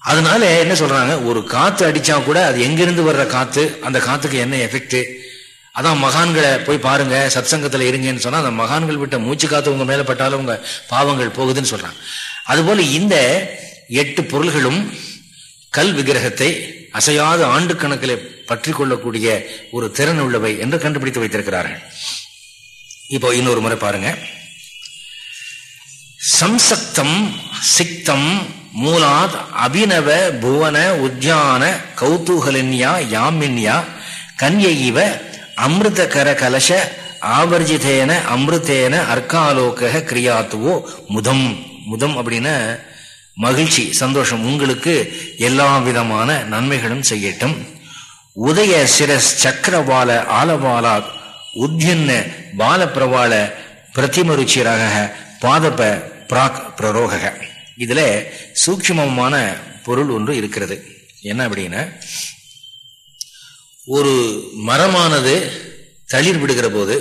அதனால என்ன சொல்றாங்க? ஒரு காத்து அடிச்சா கூட அது எங்கிருந்து வர்ற காத்து? அந்த காத்துக்கு என்ன எஃபெக்ட் அதான் மகான்களை போய் பாருங்க சத்சங்கத்துல இருங்கன்னு சொன்னா அந்த மகான்கள் விட்ட மூச்சு காத்து உங்க மேல பட்டாலும் உங்க பாவங்கள் போகுதுன்னு சொல்றாங்க. அதுபோல இந்த எட்டு பொருள்களும் கல் விக்கிரகத்தை அசையாத ஆண்டு கணக்கில் பற்றி கொள்ளக்கூடிய ஒரு திறன் உள்ளவை என்று கண்டுபிடித்து வைத்திருக்கிறார்கள். இப்போ இன்னொரு முறை பாருங்க. சம்சக்தம் சிக்தம் மூலாத் அபினவ புவன உத்தியான கௌதூகலின்யா யாமின்யா கன்யைவ அமிர்தகர கலச ஆவர்ஜிதேன அமிர்தேன அர்க்காலோக கிரியாத்துவோ முதம். முதம் அப்படின்னா மகிழ்ச்சி சந்தோஷம். உங்களுக்கு எல்லா விதமான நன்மைகளும் செய்யட்டும். உதய சிரஸ் சக்கரவால ஆலவாலா உத்யன்ன பாலப்பிரவாள பிரதிமருச்சிரக பாதப பிராக் பிரரோகக. இதுல சூட்சமமான பொருள் ஒன்று இருக்கிறது. என்ன அப்படின்னா ஒரு மரமானது தளிர் விடுகிற போது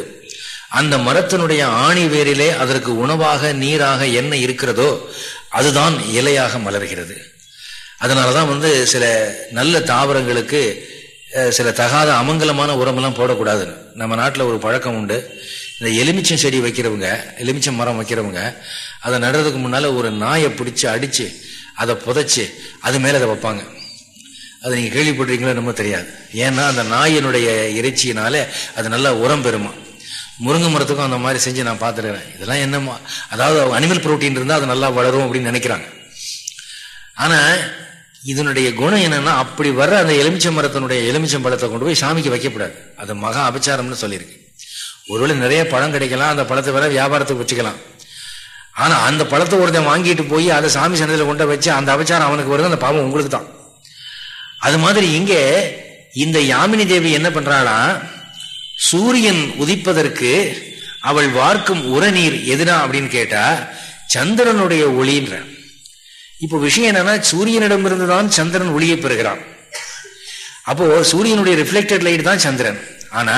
அந்த மரத்தினுடைய ஆணி வேரிலே அதற்கு உணவாக நீராக என்ன இருக்கிறதோ அதுதான் இலையாக மலர்கிறது. அதனாலதான் வந்து சில நல்ல தாவரங்களுக்கு சில தகாத அமங்கலமான உரமெல்லாம் போடக்கூடாது நம்ம நாட்டில் ஒரு பழக்கம் உண்டு. இந்த எலுமிச்சம் செடி வைக்கிறவங்க எலுமிச்சம் மரம் வைக்கிறவங்க அதை நடுறதுக்கு முன்னால ஒரு நாயை பிடிச்சி அடிச்சு அதை புதைச்சு அது மேலே அதை வைப்பாங்க. அதை நீங்கள் கேள்விப்படுறீங்களோ நம்ம தெரியாது. ஏன்னா அந்த நாயினுடைய இறைச்சியினால அது நல்லா உரம் பெறுமா. முருங்கை மரத்துக்கும் அந்த மாதிரி செஞ்சு நான் பார்த்துருக்கேன் இதெல்லாம் என்னமா அதாவது அனிமல் புரோட்டீன் இருந்தால் அது நல்லா வளரும் அப்படின்னு நினைக்கிறாங்க. ஆனால் இதனுடைய குணம் என்னன்னா அப்படி வர்ற அந்த எலுமிச்சை மரத்தினுடைய எலுமிச்சம் பழத்தை கொண்டு போய் சாமிக்கு வைக்கக்கூடாது. அது மகா அபச்சாரம்னு சொல்லியிருக்கு. ஒருவேளை நிறைய பழம் கிடைக்கலாம் அந்த பழத்தை வேற வியாபாரத்துக்கு வச்சுக்கலாம். ஆனால் அந்த பழத்தை ஒருத்தன் வாங்கிட்டு போய் அதை சாமி சன்னதியில் கொண்டு வச்சு அந்த அபச்சாரம் அவனுக்கு வருது அந்த பாவம் உங்களுக்கு தான். அது மாதிரி இங்கே இந்த யாமினி தேவி என்ன பண்றாளா சூரியன் உதிப்பதற்கு அவள் வார்க்கும் உரநீர் எதுனா அப்படின்னு கேட்டா சந்திரனுடைய ஒளின்ற இப்போ விஷயம் என்னன்னா சூரியனிடமிருந்து தான் சந்திரன் ஒளியை பெறுகிறான். அப்போ சூரியனுடைய ரிஃப்ளெக்டட் லைட் தான் சந்திரன். ஆனா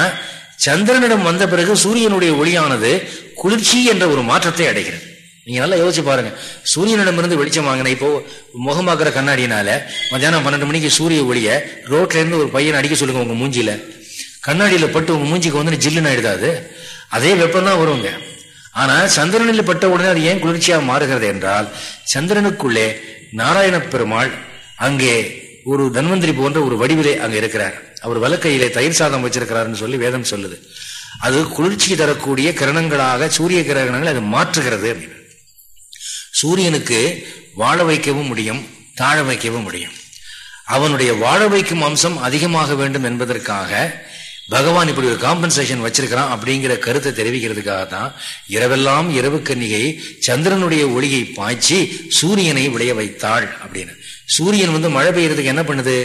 சந்திரனிடம் வந்த பிறகு சூரியனுடைய ஒளியானது குளிர்ச்சி என்ற ஒரு மாற்றத்தை அடைகிறது. நீங்க நல்லா யோசிச்சு பாருங்க. சூரியனிடமிருந்து வெளிச்சம் வாங்கின இப்போ முகமாக்குற கண்ணாடினால மத்தியானம் பன்னெண்டு மணிக்கு சூரிய ஒளிய ரோட்ல இருந்து ஒரு பையன் அடிக்க சொல்லுங்க உங்க மூஞ்சியில. கண்ணாடியில பட்டு உங்க மூஞ்சிக்கு வந்து ஜில்லுன்னு ஆயிடுதாது அதே? வெப்பம் தான் வருங்க. ஆனா சந்திரனில் பட்ட உடனே அது ஏன் குளிர்ச்சியாக மாறுகிறது என்றால் சந்திரனுக்குள்ளே நாராயண பெருமாள் அங்கே ஒரு தன்வந்திரி போன்ற ஒரு வடிவிலே அங்க இருக்கிறார். அவர் வலக்கையிலே தயிர் சாதம் வச்சிருக்கிறாருன்னு சொல்லி வேதம் சொல்லுது. அது குளிர்ச்சி தரக்கூடிய கிரணங்களாக சூரிய கிரகணங்கள் அது மாற்றுகிறது அப்படின்னு. சூரியனுக்கு வாழ வைக்கவும் முடியும் தாழ வைக்கவும் முடியும். அவனுடைய வாழ வைக்கும் அம்சம் அதிகமாக வேண்டும் என்பதற்காக பகவான் இப்படி ஒரு காம்பன்சேஷன் வச்சிருக்கிறான் அப்படிங்கிற கருத்தை தெரிவிக்கிறதுக்காக தான் இரவெல்லாம் இரவு கன்னிகை சந்திரனுடைய ஒளியை பாய்ச்சி சூரியனை விளைய வைத்தாள் அப்படின்னு. சூரியன் வந்து மழை பெய்யறதுக்கு என்ன பண்ணுது?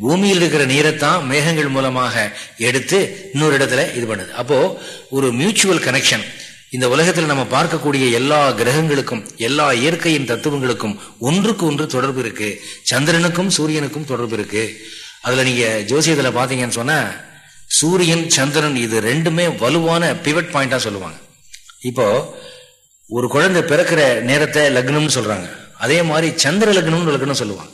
பூமியில் இருக்கிற நீரைத்தான் மேகங்கள் மூலமாக எடுத்து இன்னொரு இடத்துல இது பண்ணுது. அப்போ ஒரு மியூச்சுவல் கனெக்ஷன் இந்த உலகத்தில் நம்ம பார்க்கக்கூடிய எல்லா கிரகங்களுக்கும் எல்லா இயற்கையின் தத்துவங்களுக்கும் ஒன்றுக்கு ஒன்று தொடர்பு இருக்கு. சந்திரனுக்கும் சூரியனுக்கும் தொடர்பு இருக்கு. அதுல நீங்க ஜோசியத்துல பாத்தீங்கன்னு சொன்னா சூரியன் சந்திரன் இது ரெண்டுமே வலுவான பிவட் பாயிண்டா சொல்லுவாங்க. இப்போ ஒரு குழந்தை பிறக்கிற நேரத்தை லக்னம்னு சொல்றாங்க. அதே மாதிரி சந்திர லக்னம்னு லக்னம் சொல்லுவாங்க.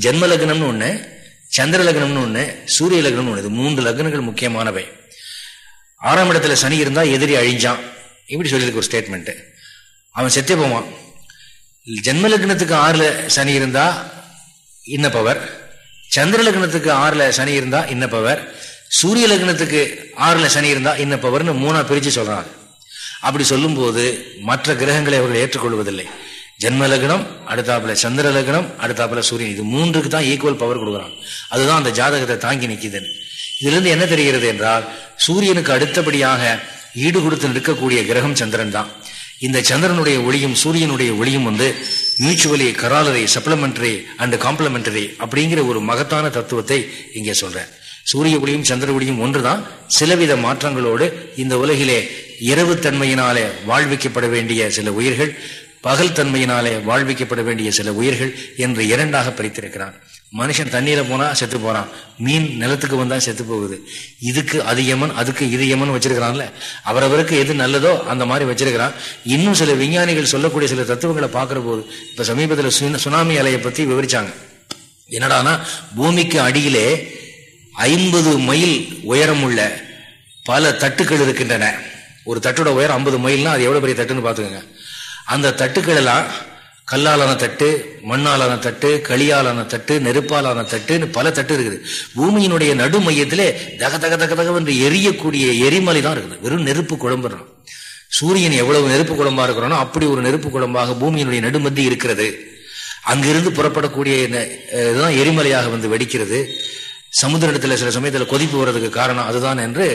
ஜென்ம லக்னம்னு ஒண்ணு சந்திர லக்னம்னு ஒண்ணு சூரிய லக்னம்னு ஒண்ணு. இது மூன்று லக்னங்கள் முக்கியமானவை. ஆறாம் இடத்துல சனி இருந்தா எதிரி அழிஞ்சான். இப்படி சொல்லியிருக்கு ஒரு ஸ்டேட்மெண்ட் அவன் செத்தே போவான். ஜென்ம லக்னத்துக்கு ஆறுல சனி இருந்தா இன்ன பவர். சந்திர லக்னத்துக்கு ஆறுல சனி இருந்தா இன்ன பவர். சூரிய லக்னத்துக்கு ஆறுல சனி இருந்தா இன்ன பவர்னு மூணா பிரிச்சு சொல்றாங்க. அப்படி சொல்லும்போது மற்ற கிரகங்களை அவர்கள் ஏற்றுக்கொள்வதில்லை. ஜென்ம லக்னம் அடுத்தாப்புல சந்திர லக்னம் அடுத்தாப்புல சூரியன். இது மூன்றுக்கு தான் ஈக்குவல் பவர் கொடுக்குறான் அதுதான் அந்த ஜாதகத்தை தாங்கி நிற்கிதுன்னு இதுல இருந்து என்ன தெரிகிறது என்றால் சூரியனுக்கு அடுத்தபடியாக ஈடு கொடுத்து நிற்கக்கூடிய கிரகம் சந்திரன் தான். இந்த சந்திரனுடைய ஒளியும் சூரியனுடைய ஒளியும் வந்து mutually corollary supplementary and complementary அப்படிங்கிற ஒரு மகத்தான தத்துவத்தை இங்கே சொல்றேன். சூரிய ஒளியும் சந்திர ஒளியும் ஒன்றுதான். சிலவித மாற்றங்களோடு இந்த உலகிலே இரவு தன்மையினாலே வாழ்விக்கப்பட வேண்டிய சில உயிர்கள் பகல் தன்மையினாலே வாழ்விக்கப்பட வேண்டிய சில உயிர்கள் என்று இரண்டாக பிரித்திருக்கிறான். மனுஷன் தண்ணீர போனா செத்து போறான். மீன் நிலத்துக்கு வந்தா செத்து போகுது. இதுக்கு அது யமன் அதுக்கு இது யமன் வச்சிருக்கிறான்ல. அவரவருக்கு எது நல்லதோ அந்த மாதிரி வச்சிருக்கிறான். இன்னும் சில விஞ்ஞானிகள் சொல்லக்கூடிய சில தத்துவங்களை பார்க்குற போது இப்ப சமீபத்தில் சுனாமி அலையை பத்தி விவரிச்சாங்க. என்னடானா பூமிக்கு அடியிலே ஐம்பது மைல் உயரம் உள்ள பல தட்டுக்கள் இருக்கின்றன. ஒரு தட்டோட உயரம் ஐம்பது மைல்னா அது எவ்வளவு பெரிய தட்டுன்னு பாத்துக்கோங்க அந்த தட்டுக்களெல்லாம் கல்லாலான தட்டு மண்ணாலான தட்டு களியாலான தட்டு நெருப்பாலான தட்டுன்னு பல தட்டு இருக்குது. பூமியினுடைய நடு மையத்திலே தக தக தக தக என்று எரியக்கூடிய எரிமலை தான் இருக்குது. வெறும் நெருப்பு குழம்புறோம் சூரியன் எவ்வளவு நெருப்பு குழம்பா இருக்கிறானோ அப்படி ஒரு நெருப்பு குழம்பாக பூமியினுடைய நடுமத்தி இருக்கிறது. அங்கிருந்து புறப்படக்கூடிய இதுதான் எரிமலையாக வந்து வெடிக்கிறது. சமுதிரத்தில் சில சமயத்தில் கொதிப்பு வர்றதுக்கு காரணம் அதுதான் என்று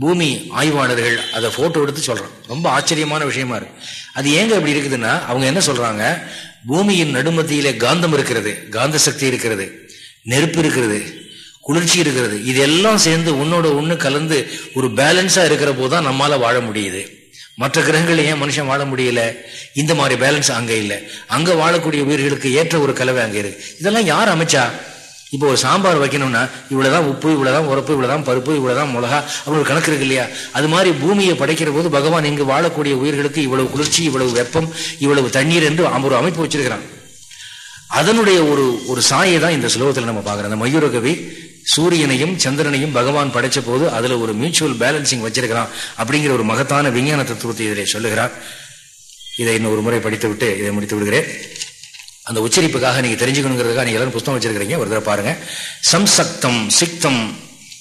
பூமி ஆய்வாளர்கள் அதை போட்டோ எடுத்து சொல்றான் ரொம்ப ஆச்சரியமான விஷயமா இருக்கு. அது ஏங்க அப்படி இருக்குதுன்னா அவங்க என்ன சொல்றாங்க? பூமியின் நடுமத்தியில காந்தம் இருக்கிறது காந்த சக்தி இருக்கிறது நெருப்பு இருக்கிறது குளிர்ச்சி இருக்கிறது. இதெல்லாம் சேர்ந்து உன்னோட ஒண்ணு கலந்து ஒரு பேலன்ஸா இருக்கிற போதுதான் நம்மால வாழ முடியுது. மற்ற கிரகங்கள் ஏன் மனுஷன் வாழ முடியல? இந்த மாதிரி பேலன்ஸ் அங்க இல்லை. அங்க வாழக்கூடிய உயிர்களுக்கு ஏற்ற ஒரு கலவை அங்க இருக்கு. இதெல்லாம் யார் அமைச்சா? இப்போ ஒரு சாம்பார் வைக்கணும்னா இவ்வளவுதான் உப்பு இவ்வளவுதான் உரப்பு இவ்வளவுதான் பருப்பு இவ்வளவுதான் மிளகா அப்படி ஒரு கணக்கு இருக்கு இல்லையா? அது மாதிரி பூமியை படைக்கிற போது பகவான் இங்கு வாழக்கூடிய உயிர்களுக்கு இவ்வளவு குளிர்ச்சி இவ்வளவு வெப்பம் இவ்வளவு தண்ணீர் என்று ஒரு அமைப்பு வச்சிருக்கிறான். அதனுடைய ஒரு ஒரு சாயை தான் இந்த ஸ்லோகத்தில் நம்ம பார்க்கிறோம். அந்த மயூரகவி சூரியனையும் சந்திரனையும் பகவான் படைச்ச போது அதுல ஒரு மியூச்சுவல் பேலன்சிங் வச்சிருக்கிறான் அப்படிங்கிற ஒரு மகத்தான விஞ்ஞான தத்துவத்தை இதில் சொல்லுகிறார். இதை இன்னும் ஒரு முறை படித்து விட்டு இதை முடித்து விடுகிறேன். அந்த உச்சரிப்புக்காக நீங்க தெரிஞ்சுக்கணுங்கிறதுக்காக நீங்க எல்லாரும் புஸ்தகம் வச்சிருக்கிறீங்க. ஒரு தடவை பாருங்க. சம்சக்தம் சிக்தம்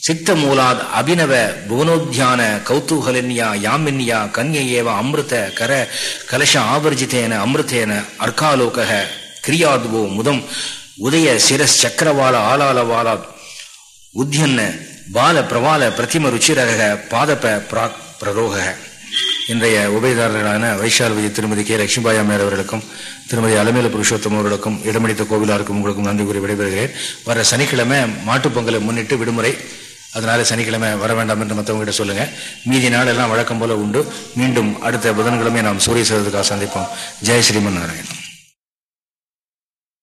சித்த மூலாத் அபினவ புவனோத்தியான கௌதூகலன்யா யாமின்யா கன்யேவ அமிர்த கர கலச ஆவர்ஜித்தேன அமிர்தேன அர்க்காலோக கிரியாதுவோ முதம் உதய சிரஸ் சக்கரவால ஆலாலவாலா உத்தியன்ன பால பிரவால பிரதிம ருச்சிரக பாதப பிராக் பிரரோக இன்றைய உபயதாரர்களான வைஷால்வதி திருமதி கே. லட்சுமிபாய் அம்மையார் அவர்களுக்கும் திருமதி அலமேல புருஷோத்தம் அவர்களுக்கும் இடமளித்த கோவிலாருக்கும் உங்களுக்கும் நன்றி கூறி விடைபெறுகிறேன். வர சனிக்கிழமை மாட்டுப்பொங்கலை முன்னிட்டு விடுமுறை. அதனால சனிக்கிழமை வர வேண்டாம் என்று மற்றவங்க சொல்லுங்க. மீதி நாளெல்லாம் வழக்கம் போல உண்டு. மீண்டும் அடுத்த புதன்கிழமை நாம் சூரிய சதுக்காக சந்திப்போம். ஜெய் ஸ்ரீமன் நாராயணன்